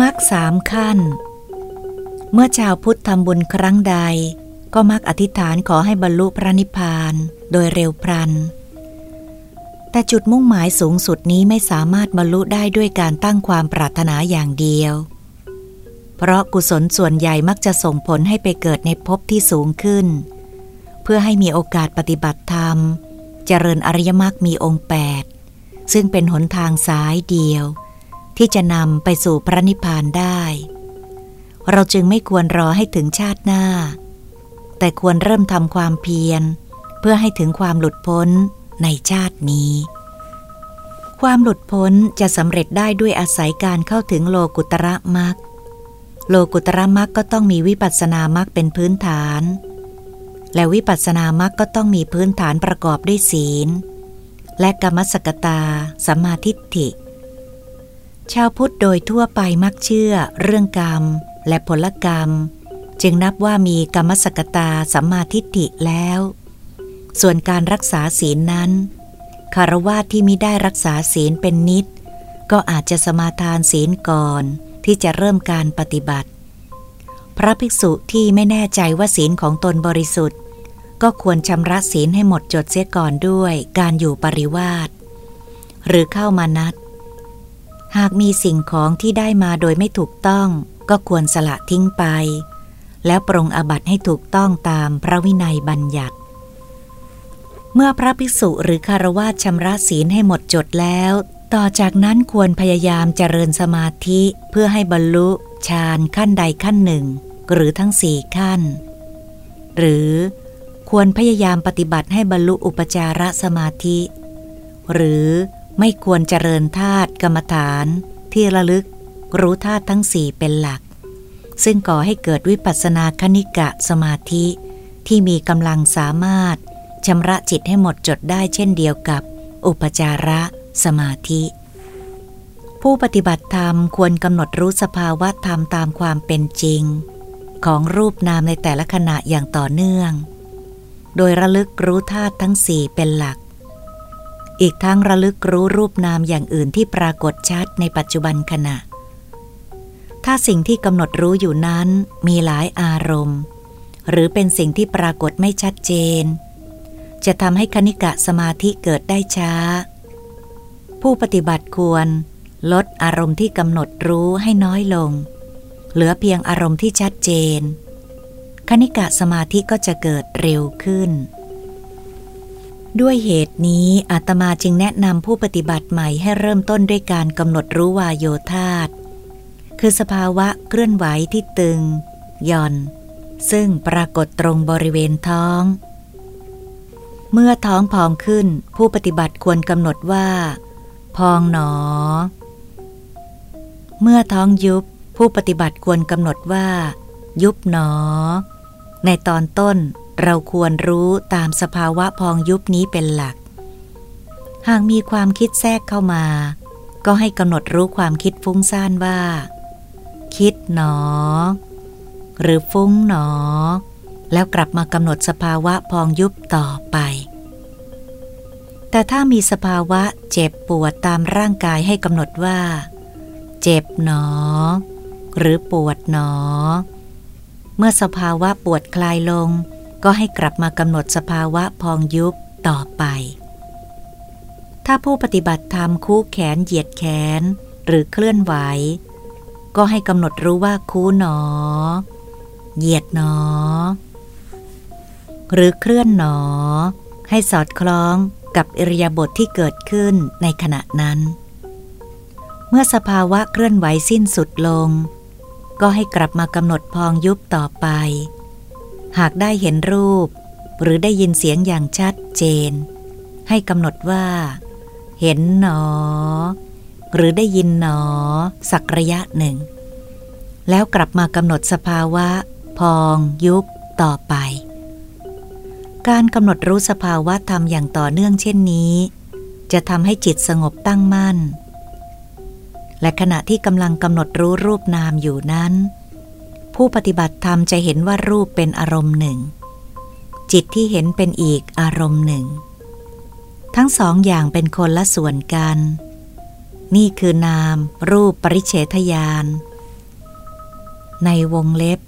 มรรคสามขั้น เมื่อชาวพุทธทำบุญครั้งใด ก็มักอธิษฐานขอให้บรรลุพระนิพพานโดยเร็วพลัน แต่จุดมุ่งหมายสูงสุดนี้ไม่สามารถบรรลุได้ด้วยการตั้งความปรารถนาอย่างเดียว เพราะกุศลส่วนใหญ่มักจะส่งผลให้ไปเกิดในภพที่สูงขึ้น เพื่อให้มีโอกาสปฏิบัติธรรม เจริญอริยมรรคมีองค์แปดซึ่งเป็นหนทางสายเดียว ที่จะนำไปสู่พระนิพพานได้ เราจึงไม่ควรรอให้ถึงชาติหน้า แต่ควรเริ่มทำความเพียร เพื่อให้ถึงความหลุดพ้นในชาตินี้ ความหลุดพ้นจะสำเร็จได้ด้วยอาศัยการเข้าถึงโลกุตระมรรคโลกุตระมรรคก็ต้องมีวิปัสสนามรรคเป็นพื้นฐาน และวิปัสสนามรรคก็ต้องมีพื้นฐานประกอบด้วยศีล และกรรมสกตาสัมมาทิฏฐิ ชาวพุทธโดยทั่วไปมักเชื่อเรื่องกรรมและผลกรรม จึงนับว่ามีกรรมสกตาสัมมาทิฏฐิแล้ว ส่วนการรักษาศีลนั้นคารวาที่มิได้รักษาศีลเป็นนิด ก็อาจจะสมาทานศีลก่อนที่จะเริ่มการปฏิบัติ พระภิกษุที่ไม่แน่ใจว่าศีลของตนบริสุทธิ์ ก็ควรชำระศีลให้หมดจดเสียก่อนด้วยการอยู่ปริวาสหรือเข้ามานัด หากมีสิ่งของที่ได้มาโดยไม่ถูกต้องก็ควรสละทิ้งไป แล้วปรงอบัตให้ถูกต้องตามพระวินัยบัญญัติ เมื่อพระภิกษุหรือคารวะชำระศีลให้หมดจดแล้ว ต่อจากนั้นควรพยายามเจริญสมาธิเพื่อให้บรรลุฌานขั้นใดขั้นหนึ่ง หรือทั้งสี่ขั้น หรือควรพยายามปฏิบัติให้บรรลุอุปจารสมาธิ หรือ ไม่ควรเจริญธาตุกรรมฐานที่ระลึกรู้ธาตุทั้งสี่เป็นหลัก ซึ่งก่อให้เกิดวิปัสสนาคณิกะสมาธิที่มีกำลังสามารถชำระจิตให้หมดจดได้เช่นเดียวกับ อุปจาระสมาธิ ผู้ปฏิบัติธรรมควรกำหนดรู้สภาวะธรรมตามความเป็นจริง ของรูปนามในแต่ละขณะอย่างต่อเนื่อง โดยระลึกรู้ธาตุทั้งสี่เป็นหลัก อีกทั้งระลึกรู้รูปนามอย่างอื่นที่ปรากฏชัดในปัจจุบันขณะ ถ้าสิ่งที่กำหนดรู้อยู่นั้นมีหลายอารมณ์ หรือเป็นสิ่งที่ปรากฏไม่ชัดเจน จะทำให้คณิกะสมาธิเกิดได้ช้า ผู้ปฏิบัติควร ลดอารมณ์ที่กำหนดรู้ให้น้อยลง เหลือเพียงอารมณ์ที่ชัดเจน คณิกะสมาธิก็จะเกิดเร็วขึ้น ด้วยเหตุนี้อาตมาจึงแนะนำผู้ปฏิบัติใหม่ให้เริ่มต้นด้วยการกำหนดรู้วายโยธาตคือสภาวะเคลื่อนไหวที่ตึงย่อน ซึ่งปรากฏตรงบริเวณท้อง เมื่อท้องพองขึ้น ผู้ปฏิบัติควรกำหนดว่า พองหนอ เมื่อท้องยุบ ผู้ปฏิบัติควรกำหนดว่า ยุบหนอ ในตอนต้น เราควรรู้ตามสภาวะพองยุบนี้เป็นหลัก หากมีความคิดแทรกเข้ามา ก็ให้กำหนดรู้ความคิดฟุ้งซ่านว่า คิดหนอ หรือฟุ้งหนอ แล้วกลับมากำหนดสภาวะพองยุบต่อไป แต่ถ้ามีสภาวะเจ็บปวดตามร่างกายให้กำหนดว่า เจ็บหนอ หรือปวดหนอ เมื่อสภาวะปวดคลายลง ก็ให้กลับมากำหนดสภาวะพองยุบต่อไป ถ้าผู้ปฏิบัติธรรมคู่แขนเหยียดแขนหรือเคลื่อนไหว ก็ให้กำหนดรู้ว่าคู่หนอ เหยียดหนอ หรือเคลื่อนหนอ ให้สอดคล้องกับอิริยาบถทที่เกิดขึ้นในขณะนั้น เมื่อสภาวะเคลื่อนไหวสิ้นสุดลง ก็ให้กลับมากำหนดพองยุบต่อไป หากได้เห็นรูป หรือได้ยินเสียงอย่างชัดเจน ให้กำหนดว่า เห็นหนอ หรือได้ยินหนอ สักระยะหนึ่ง แล้วกลับมากำหนดสภาวะ พองยุบต่อไป การกำหนดรู้สภาวะธรรมอย่างต่อเนื่องเช่นนี้ จะทำให้จิตสงบตั้งมั่น และขณะที่กำลังกำหนดรู้รูปนามอยู่นั้น ผู้ปฏิบัติธรรมจะเห็นว่ารูปเป็นอารมณ์หนึ่ง จิตที่เห็นเป็นอีกอารมณ์หนึ่ง ทั้งสองอย่างเป็นคนละส่วนกัน นี่คือนาม รูปปริเฉทยาน ในวงเล็บ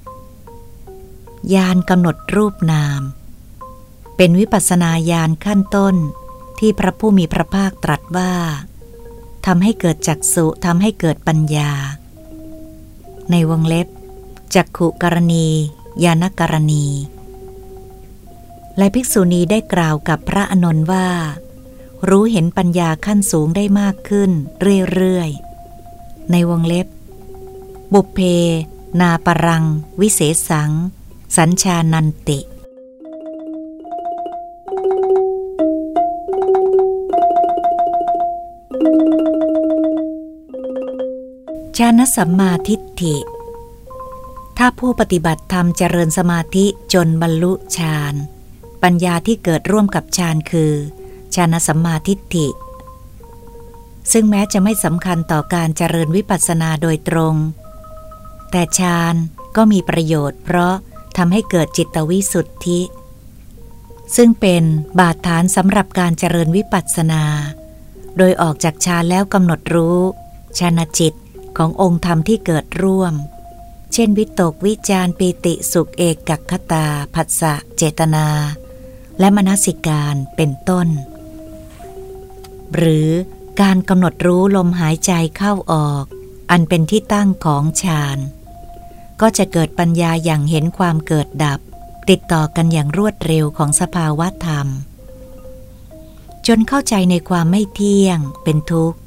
ยานกำหนดรูปนาม เป็นวิปัสนาญาณขั้นต้นที่พระผู้มีพระภาคตรัสว่าทำให้เกิดจักสุทำให้เกิดปัญญา ในวงเล็บ จักขุกรณี ยานกรณี และภิกษุณีได้กล่าวกับพระอนนท์ว่า รู้เห็นปัญญาขั้นสูงได้มากขึ้นเรื่อยๆ ในวงเล็บ บุพเพ นาปรัง วิเศษสัง สัญชานันติฌานสัมมาทิฏฐิ ถ้าผู้ปฏิบัติธรรมเจริญสมาธิจนบรรลุฌาน ปัญญาที่เกิดร่วมกับฌานคือฌานสัมมาทิฏฐิ ซึ่งแม้จะไม่สำคัญต่อการเจริญวิปัสสนาโดยตรง แต่ฌานก็มีประโยชน์ เพราะทำให้เกิดจิตวิสุทธิ ซึ่งเป็นบาดฐานสำหรับการเจริญวิปัสสนา โดยออกจากฌานแล้วกำหนดรู้ฌานจิตขององค์ธรรมที่เกิดร่วม เช่นวิตกวิจารปีติสุขเอกกัคตา ผัสสะ เจตนา และมนสิการเป็นต้น หรือการกำหนดรู้ลมหายใจเข้าออก อันเป็นที่ตั้งของฌานก็จะเกิดปัญญาอย่างเห็นความเกิดดับ ติดต่อกันอย่างรวดเร็วของสภาวะธรรม จนเข้าใจในความไม่เที่ยง เป็นทุกข์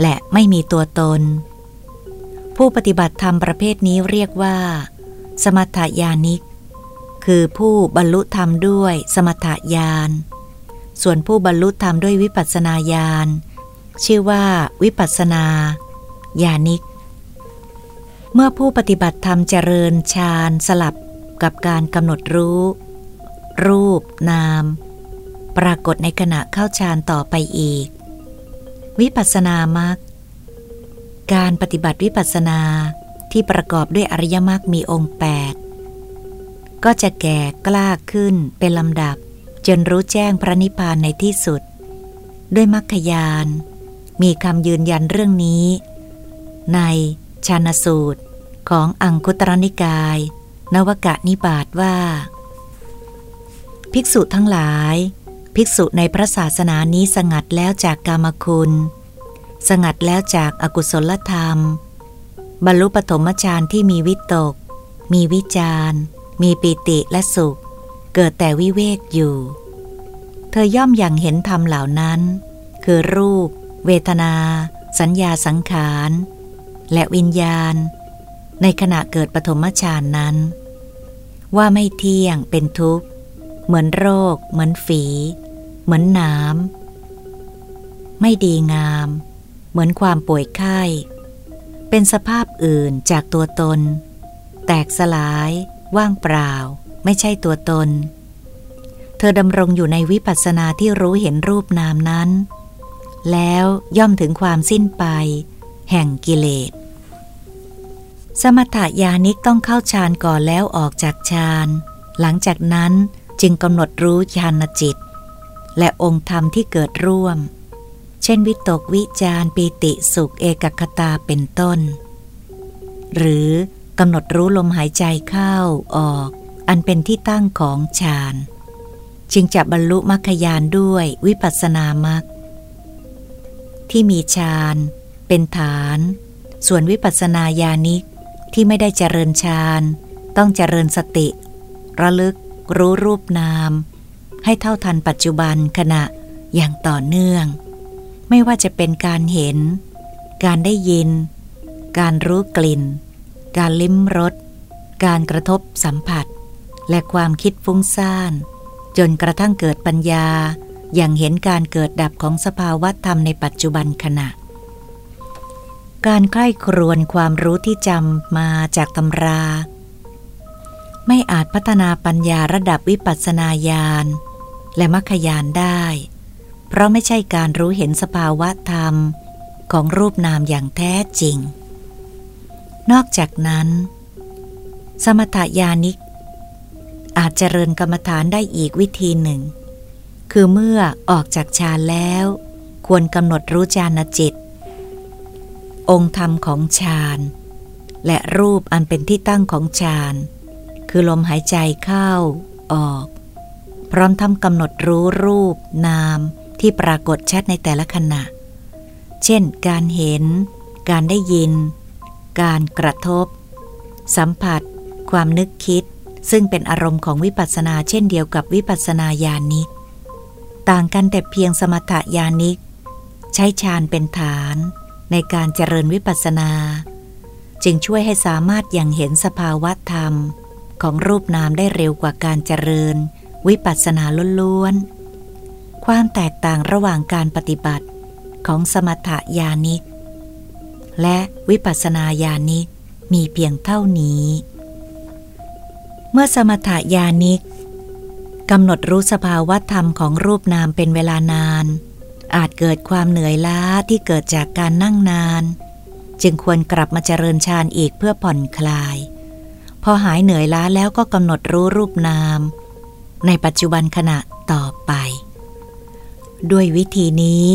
และไม่มีตัวตน ผู้ปฏิบัติธรรมประเภทนี้เรียกว่า สมถยานิก คือผู้บรรลุธรรมด้วยสมถยาน ส่วนผู้บรรลุธรรมด้วยวิปัสสนาญาณชื่อว่าวิปัสสนาญาณิก เมื่อผู้ปฏิบัติธรรมเจริญฌานสลับกับการกำหนดรู้ รูป นาม ปรากฏในขณะเข้าฌานต่อไปอีก วิปัสสนามัก การปฏิบัติวิปัสสนาที่ประกอบด้วยอริยมรรคมีองค์แปดก็จะแก่กล้าขึ้นเป็นลำดับ จนรู้แจ้งพระนิพพานในที่สุด ด้วยมรรคยาน มีคำยืนยันเรื่องนี้ ในชานสูตรของอังคุตรนิกาย นวกะนิบาตว่า ภิกษุทั้งหลาย ภิกษุในพระศาสนานี้สงัดแล้วจากกามคุณ สงัดแล้วจากอากุศลธรรม บรรลุปฐมฌานที่มีวิตก มีวิจารมีปีติและสุข เกิดแต่วิเวกอยู่ เธอย่อมอย่างเห็นธรรมเหล่านั้น คือรูป เวทนา สัญญาสังขาร และวิญญาณ ในขณะเกิดปฐมฌานนั้น ว่าไม่เที่ยงเป็นทุกข์ เหมือนโรค เหมือนฝี เหมือนน้ำไม่ดีงาม เหมือนความป่วยไข้ เป็นสภาพอื่นจากตัวตน แตกสลาย ว่างเปล่า ไม่ใช่ตัวตน เธอดำรงอยู่ในวิปัสสนาที่รู้เห็นรูปนามนั้น แล้วย่อมถึงความสิ้นไป แห่งกิเลส สมถยานิกต้องเข้าฌานก่อนแล้วออกจากฌาน หลังจากนั้นจึงกำหนดรู้ฌานจิต และองค์ธรรมที่เกิดร่วม ช่นวิตกวิจารปีติสุขเอกคตาเป็นต้น หรือกำหนดรู้ลมหายใจเข้าออก อันเป็นที่ตั้งของฌานจึงจะบรรลุมรรคยานด้วยวิปัสสนามรรคที่มีฌานเป็นฐาน ส่วนวิปัสสนาญาณิกที่ไม่ได้เจริญฌานต้องเจริญสติ ระลึกรู้รูปนาม ให้เท่าทันปัจจุบันขณะอย่างต่อเนื่อง ไม่ว่าจะเป็นการเห็น การได้ยิน การรู้กลิ่น การลิ้มรส การกระทบสัมผัส และความคิดฟุ้งซ่าน จนกระทั่งเกิดปัญญา อย่างเห็นการเกิดดับของสภาวะธรรมในปัจจุบันขณะ การใคร่ครวญความรู้ที่จำมาจากตำรา ไม่อาจพัฒนาปัญญาระดับวิปัสสนาญาณและมรรคญาณได้ เพราะไม่ใช่การรู้เห็นสภาวะธรรมของรูปนามอย่างแท้จริง นอกจากนั้น สมถยานิก อาจเจริญกรรมฐานได้อีกวิธีหนึ่ง คือเมื่อออกจากฌานแล้ว ควรกำหนดรู้ฌานจิต องค์ธรรมของฌานและรูปอันเป็นที่ตั้งของฌานคือลมหายใจเข้าออก พร้อมทำกำหนดรู้รูปนาม ที่ปรากฏชัดในแต่ละขณะ เช่น การเห็น การได้ยิน การกระทบ สัมผัส ความนึกคิด ซึ่งเป็นอารมณ์ของวิปัสสนาเช่นเดียวกับวิปัสสนาญาณิก ต่างกันแต่เพียงสมถญาณิก ใช้ฌานเป็นฐาน ในการเจริญวิปัสสนา จึงช่วยให้สามารถยังเห็นสภาวะธรรม ของรูปนามได้เร็วกว่าการเจริญ วิปัสสนาล้วนๆ ความแตกต่างระหว่างการปฏิบัติของสมถยานิก และวิปัสสนาญาณิกมีเพียงเท่านี้ เมื่อสมถยานิกกำหนดรู้สภาวะธรรมของรูปนามเป็นเวลานาน อาจเกิดความเหนื่อยล้าที่เกิดจากการนั่งนาน จึงควรกลับมาเจริญฌานอีกเพื่อผ่อนคลาย พอหายเหนื่อยล้าแล้วก็กำหนดรู้รูปนาม ในปัจจุบันขณะต่อไป ด้วยวิธีนี้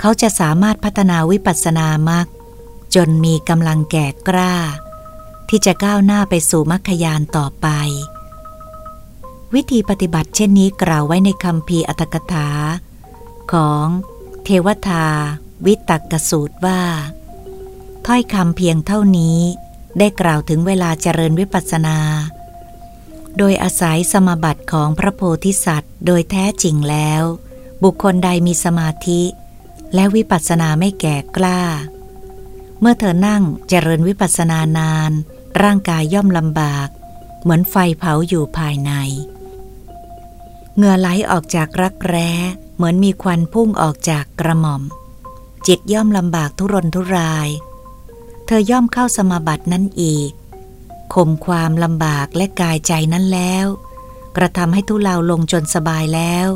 เขาจะสามารถพัฒนาวิปัสสนามรรคจนมีกำลังแก่กล้า ที่จะก้าวหน้าไปสู่มรรคยานต่อไป วิธีปฏิบัติเช่นนี้กล่าวไว้ในคำพีอัตกถา ของเทวทา วิตกสูตรว่า ถ้อยคำเพียงเท่านี้ได้กล่าวถึงเวลาเจริญวิปัสสนา โดยอาศัยสมบัติของพระโพธิสัตว์ โดยแท้จริงแล้ว บุคคลใดมีสมาธิ และวิปัสสนาไม่แก่กล้า เมื่อเธอนั่งเจริญวิปัสสนานาน ร่างกายย่อมลำบาก เหมือนไฟเผาอยู่ภายใน เหงื่อไหลออกจากรักแร้ เหมือนมีควันพุ่งออกจากกระหม่อม จิตย่อมลำบากทุรนทุราย เธอย่อมเข้าสมาบัตินั้นอีกข่มความลำบากและกายใจนั้นแล้ว กระทำให้ทุเลาลงจนสบายแล้ว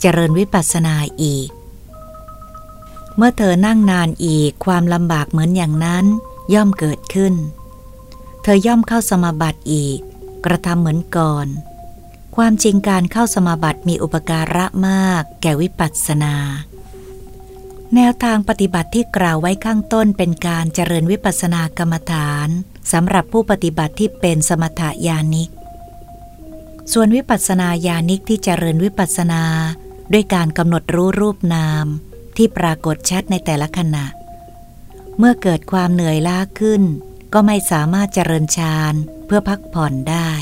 เจริญวิปัสสนาอีก เมื่อเธอนั่งนานอีกความลำบากเหมือนอย่างนั้นย่อมเกิดขึ้น เธอย่อมเข้าสมาบัติอีก กระทำเหมือนก่อน ความจริงการเข้าสมาบัติมีอุปการะมาก แก่วิปัสสนา แนวทางปฏิบัติที่กล่าวไว้ข้างต้นเป็นการเจริญวิปัสสนากรรมฐานสำหรับผู้ปฏิบัติที่เป็นสมถยานิก ส่วนวิปัสสนาญาณิกที่เจริญวิปัสสนา ด้วยการกำหนดรู้รูปนามที่ปรากฏชัดในแต่ละขณะ เมื่อเกิดความเหนื่อยล้าขึ้น ก็ไม่สามารถเจริญฌานเพื่อพักผ่อนได้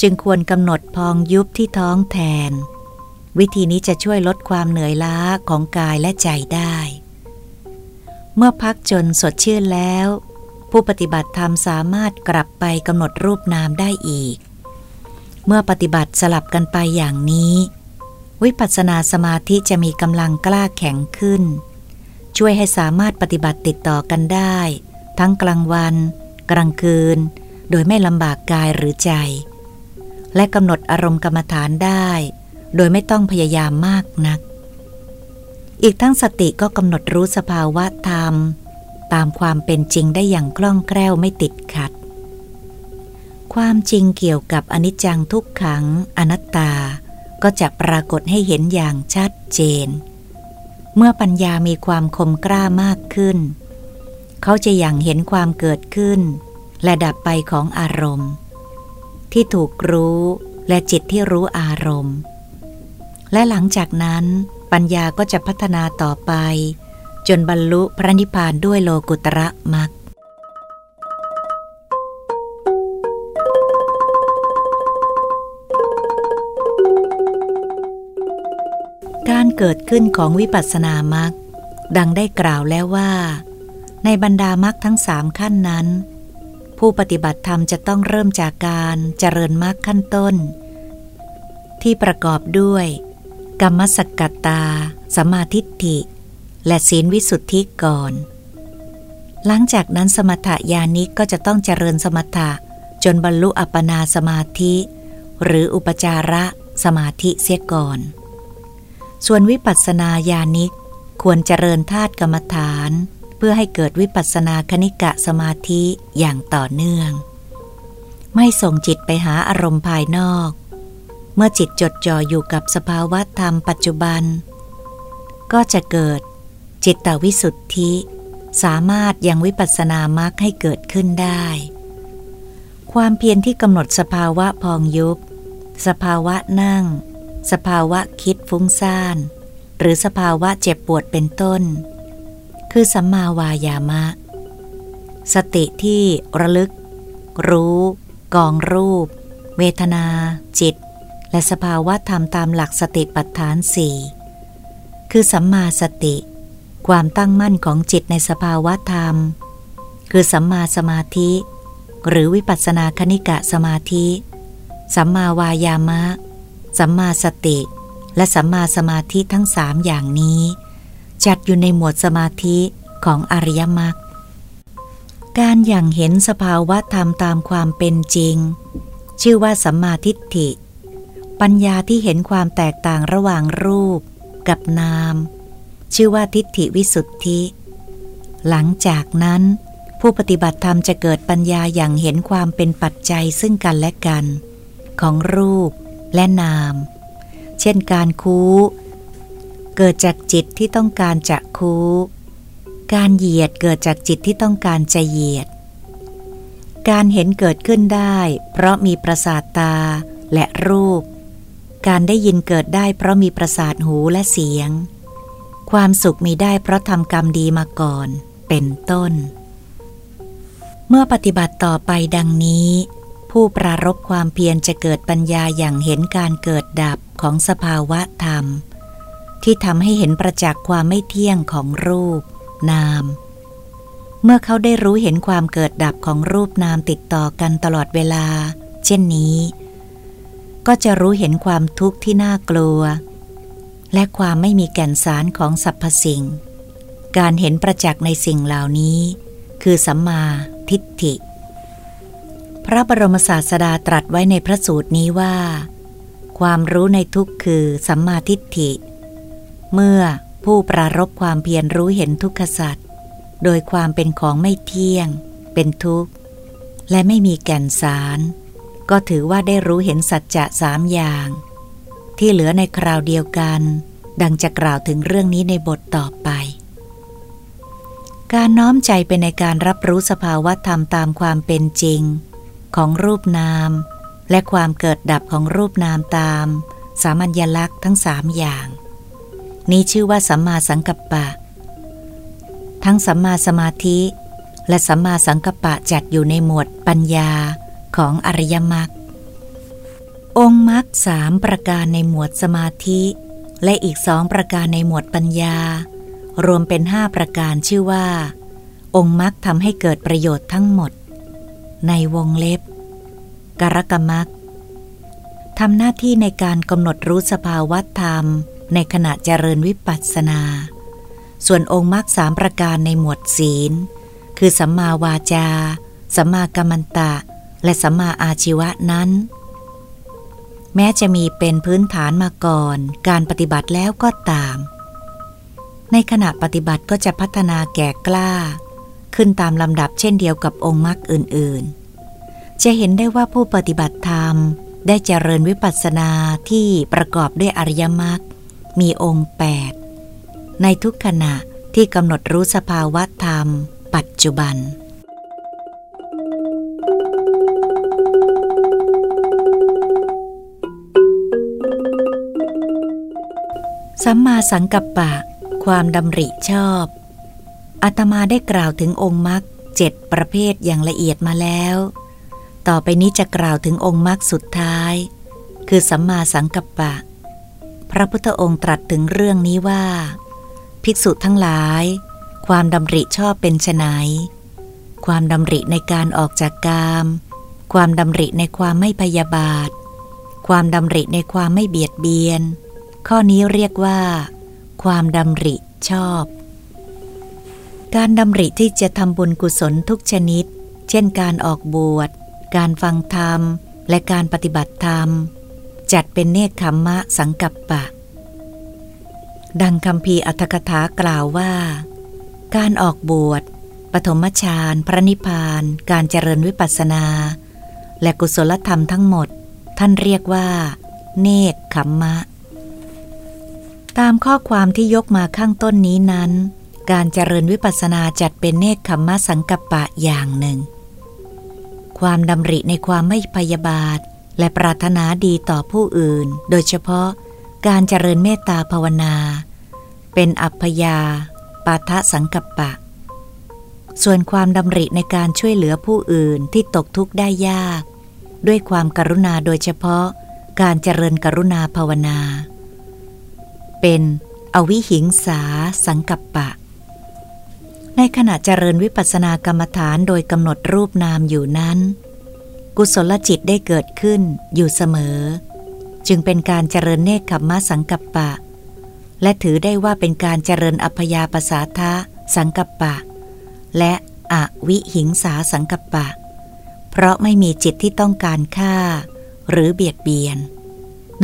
จึงควรกำหนดพองยุบที่ท้องแทน วิธีนี้จะช่วยลดความเหนื่อยล้าของกายและใจได้ เมื่อพักจนสดชื่นแล้ว ผู้ปฏิบัติธรรมสามารถกลับไปกำหนดรูปนามได้อีก เมื่อปฏิบัติสลับกันไปอย่างนี้ วิปัสสนาสมาธิจะมีกำลังกล้าแข็งขึ้น ช่วยให้สามารถปฏิบัติติดต่อกันได้ ทั้งกลางวัน กลางคืน โดยไม่ลำบากกายหรือใจ และกำหนดอารมณ์กรรมฐานได้ โดยไม่ต้องพยายามมากนัก อีกทั้งสติก็กำหนดรู้สภาวะธรรม ตามความเป็นจริงได้อย่างคล่องแคล่วไม่ติดขัด ความจริงเกี่ยวกับอนิจจังทุกขังอนัตตา ก็จะปรากฏให้เห็นอย่างชัดเจน เมื่อปัญญามีความคมกล้ามากขึ้น เขาจะอย่างเห็นความเกิดขึ้น และดับไปของอารมณ์ ที่ถูกรู้และจิตที่รู้อารมณ์ และหลังจากนั้นปัญญาก็จะพัฒนาต่อไป จนบรรลุพระนิพพานด้วยโลกุตระมักกา เกิดขึ้นของวิปัสสนามักดังได้กล่าวแล้วว่า ในบรรดามักทั้งสามขั้นนั้น ผู้ปฏิบัติธรรมจะต้องเริ่มจากการเจริญมรรคขั้นต้น ที่ประกอบด้วย กรรมสกัตตา สมาธิฏฐิ และศีลวิสุทธิก่อน หลังจากนั้นสมถยานิกก็จะต้องเจริญสมถะจนบรรลุอัปปนาสมาธิ หรืออุปจาระสมาธิเสียก่อน ส่วนวิปัสสนาญาณิก ควรเจริญธาตุกรรมฐาน เพื่อให้เกิดวิปัสสนาคณิกะสมาธิอย่างต่อเนื่อง ไม่ส่งจิตไปหาอารมณ์ภายนอก เมื่อจิตจดจ่ออยู่กับสภาวะธรรมปัจจุบัน ก็จะเกิดจิตตวิสุทธิ สามารถยังวิปัสสนามรรคให้เกิดขึ้นได้ ความเพียรที่กำหนดสภาวะพองยุบ สภาวะนั่ง สภาวะคิดฟุ้งซ่าน หรือสภาวะเจ็บปวดเป็นต้น คือสัมมาวายามะ สติที่ระลึก รู้ กองรูป เวทนา จิต และสภาวะธรรมตามหลักสติปัฏฐานสี่คือสัมมาสติ ความตั้งมั่นของจิตในสภาวะธรรม คือสัมมาสมาธิ หรือวิปัสสนาคณิกะสมาธิ สัมมาวายามะ สัมมาสติ และสัมมาสมาธิทั้งสามอย่างนี้ จัดอยู่ในหมวดสมาธิของอริยมรรคการอย่างเห็นสภาวะธรรมตามความเป็นจริง ชื่อว่าสัมมาทิฏฐิ ปัญญาที่เห็นความแตกต่างระหว่างรูปกับนาม ชื่อว่าทิฏฐิวิสุทธิ หลังจากนั้น ผู้ปฏิบัติธรรมจะเกิดปัญญาอย่างเห็นความเป็นปัจจัยซึ่งกันและกัน ของรูป และนาม เช่นการคูเกิดจากจิตที่ต้องการจะคูการเหยียดเกิดจากจิตที่ต้องการจะเหยียด การเห็นเกิดขึ้นได้ เพราะมีประสาทตาและรูป การได้ยินเกิดได้เพราะมีประสาทหูและเสียง ความสุขมีได้เพราะทำกรรมดีมาก่อน เป็นต้น เมื่อปฏิบัติต่อไปดังนี้ ผู้ปรารบความเพียรจะเกิดปัญญาอย่างเห็นการเกิดดับของสภาวะธรรม ที่ทำให้เห็นประจักษ์ความไม่เที่ยงของรูป นาม เมื่อเขาได้รู้เห็นความเกิดดับของรูปนามติดต่อกันตลอดเวลา เช่นนี้ ก็จะรู้เห็นความทุกข์ที่น่ากลัว และความไม่มีแก่นสารของสรรพสิ่ง การเห็นประจักษ์ในสิ่งเหล่านี้ คือสัมมาทิฏฐิ พระบรมศาสดาตรัสไว้ในพระสูตรนี้ว่า ความรู้ในทุกข์คือสัมมาทิฏฐิ เมื่อผู้ปรารบความเพียรรู้เห็นทุกขสัตว์โดยความเป็นของไม่เที่ยง เป็นทุกข์ และไม่มีแก่นสาร ก็ถือว่าได้รู้เห็นสัจจะสามอย่าง ที่เหลือในคราวเดียวกัน ดังจะกล่าวถึงเรื่องนี้ในบทต่อไป การน้อมใจไปในการรับรู้สภาวะธรรมตามความเป็นจริง ของรูปนาม และความเกิดดับของรูปนามตาม สามัญลักษณ์ทั้งสามอย่าง นี้ชื่อว่าสัมมาสังกัปปะ ทั้งสัมมาสมาธิ และสัมมาสังกัปปะจัดอยู่ในหมวดปัญญาของอริยมรรคองค์มรรคสามประการในหมวดสมาธิ และอีกสองประการในหมวดปัญญา รวมเป็นห้าประการชื่อว่า องค์มรรคทำให้เกิดประโยชน์ทั้งหมด ในวงเล็บ กรกมรรทำหน้าที่ในการกำหนดรู้สภาวะธรรม ในขณะเจริญวิปัสสนา ส่วนองค์มรรคสามประการในหมวดศีล คือสัมมาวาจา สัมมากัมมันตะ และสัมมาอาชีวะนั้น แม้จะมีเป็นพื้นฐานมาก่อน การปฏิบัติแล้วก็ตาม ในขณะปฏิบัติก็จะพัฒนาแก่กล้า ขึ้นตามลำดับเช่นเดียวกับองค์มรรคอื่นๆ จะเห็นได้ว่าผู้ปฏิบัติธรรมได้เจริญวิปัสสนาที่ประกอบด้วยอริยมรรคมีองค์แปดในทุกขณะที่กำหนดรู้สภาวะธรรม ปัจจุบันสัมมาสังกัปปะ ความดำริชอบ อาตมาได้กล่าวถึงองค์มรรคเจ็ดประเภทอย่างละเอียดมาแล้ว ต่อไปนี้จะกล่าวถึงองค์มรรคสุดท้าย คือสัมมาสังกัปปะ พระพุทธองค์ตรัสถึงเรื่องนี้ว่า ภิกษุทั้งหลาย ความดำริชอบเป็นไนความดำริในการออกจากกาม ความดำริในความไม่พยาบาท ความดำริในความไม่เบียดเบียน ข้อนี้เรียกว่า ความดำริชอบ การดำริที่จะทำบุญกุศลทุกชนิด เช่นการออกบวช การฟังธรรม และการปฏิบัติธรรม จัดเป็นเนคขมมะสังกัปปะ ดังคำพีอัตถกถากล่าวว่า การออกบวช ปฐมฌาน พระนิพพาน การเจริญวิปัสสนา และกุศลธรรมทั้งหมด ท่านเรียกว่า เนคขมมะ ตามข้อความที่ยกมาข้างต้นนี้นั้น การเจริญวิปัสนาจัดเป็นเนคขมมะสังกัปปะอย่างหนึ่ง ความดำริในความไม่พยาบาท และปรารถนาดีต่อผู้อื่น โดยเฉพาะการเจริญเมตตาภาวนา เป็นอัพยา ปาทะสังกัปปะ ส่วนความดำริในการช่วยเหลือผู้อื่นที่ตกทุกข์ได้ยาก ด้วยความกรุณาโดยเฉพาะการเจริญกรุณาภาวนา เป็นอวิหิงสาสังกัปปะ ในขณะเจริญวิปัสสนากรรมฐานโดยกำหนดรูปนามอยู่นั้น กุศลจิตได้เกิดขึ้นอยู่เสมอ จึงเป็นการเจริญเนคขมมะสังกัปปะ และถือได้ว่าเป็นการเจริญอัพยาปสาทะสังกัปปะ และอวิหิงสาสังกัปปะ เพราะไม่มีจิตที่ต้องการฆ่า หรือเบียดเบียน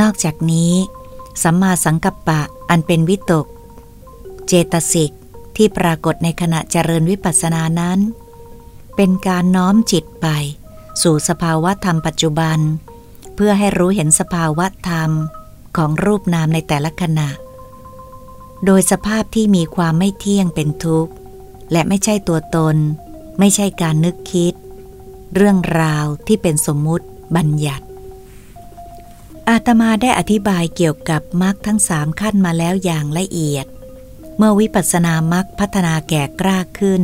นอกจากนี้ สัมมาสังกัปปะอันเป็นวิตก เจตสิก ที่ปรากฏในขณะเจริญวิปัสสนานั้น เป็นการน้อมจิตไป สู่สภาวะธรรมปัจจุบัน เพื่อให้รู้เห็นสภาวะธรรมของรูปนามในแต่ละขณะ โดยสภาพที่มีความไม่เที่ยงเป็นทุกข์ และไม่ใช่ตัวตน ไม่ใช่การนึกคิด เรื่องราวที่เป็นสมมุติบัญญัติ อาตมาได้อธิบายเกี่ยวกับมรรคทั้งสามขั้นมาแล้วอย่างละเอียด เมื่อวิปัสสนามรรคพัฒนาแก่กล้าขึ้น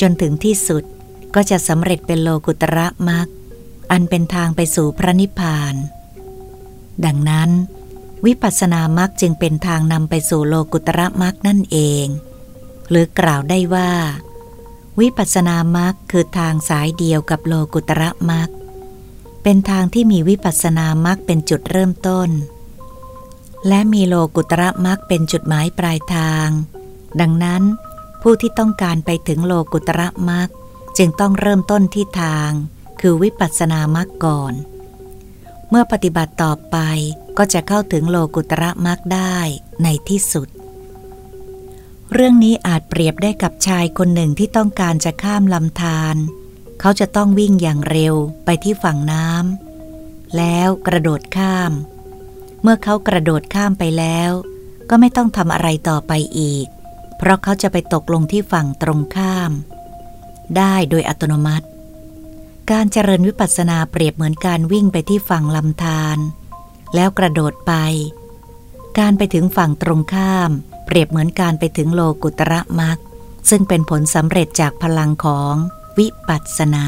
จนถึงที่สุดก็จะสำเร็จเป็นโลกุตระมรรคอันเป็นทางไปสู่พระนิพพาน ดังนั้น วิปัสสนามรรคจึงเป็นทางนำไปสู่โลกุตระมรรคนั่นเอง หรือกล่าวได้ว่า วิปัสสนามรรคคือทางสายเดียวกับโลกุตระมรรคเป็นทางที่มีวิปัสสนามรรคเป็นจุดเริ่มต้น และมีโลกุตระมรรคเป็นจุดหมายปลายทาง ดังนั้น ผู้ที่ต้องการไปถึงโลกุตระมรรคจึงต้องเริ่มต้นที่ทาง คือวิปัสสนามรรคก่อน เมื่อปฏิบัติต่อไปก็จะเข้าถึงโลกุตระมรรคได้ในที่สุด เรื่องนี้อาจเปรียบได้กับชายคนหนึ่งที่ต้องการจะข้ามลำธารเขาจะต้องวิ่งอย่างเร็วไปที่ฝั่งน้ำแล้วกระโดดข้าม เมื่อเขากระโดดข้ามไปแล้ว ก็ไม่ต้องทำอะไรต่อไปอีก เพราะเขาจะไปตกลงที่ฝั่งตรงข้าม ได้โดยอัตโนมัติ การเจริญวิปัสสนาเปรียบเหมือนการวิ่งไปที่ฝั่งลำธารแล้วกระโดดไป การไปถึงฝั่งตรงข้าม เปรียบเหมือนการไปถึงโลกุตระมรรคซึ่งเป็นผลสำเร็จจากพลังของวิปัสสนา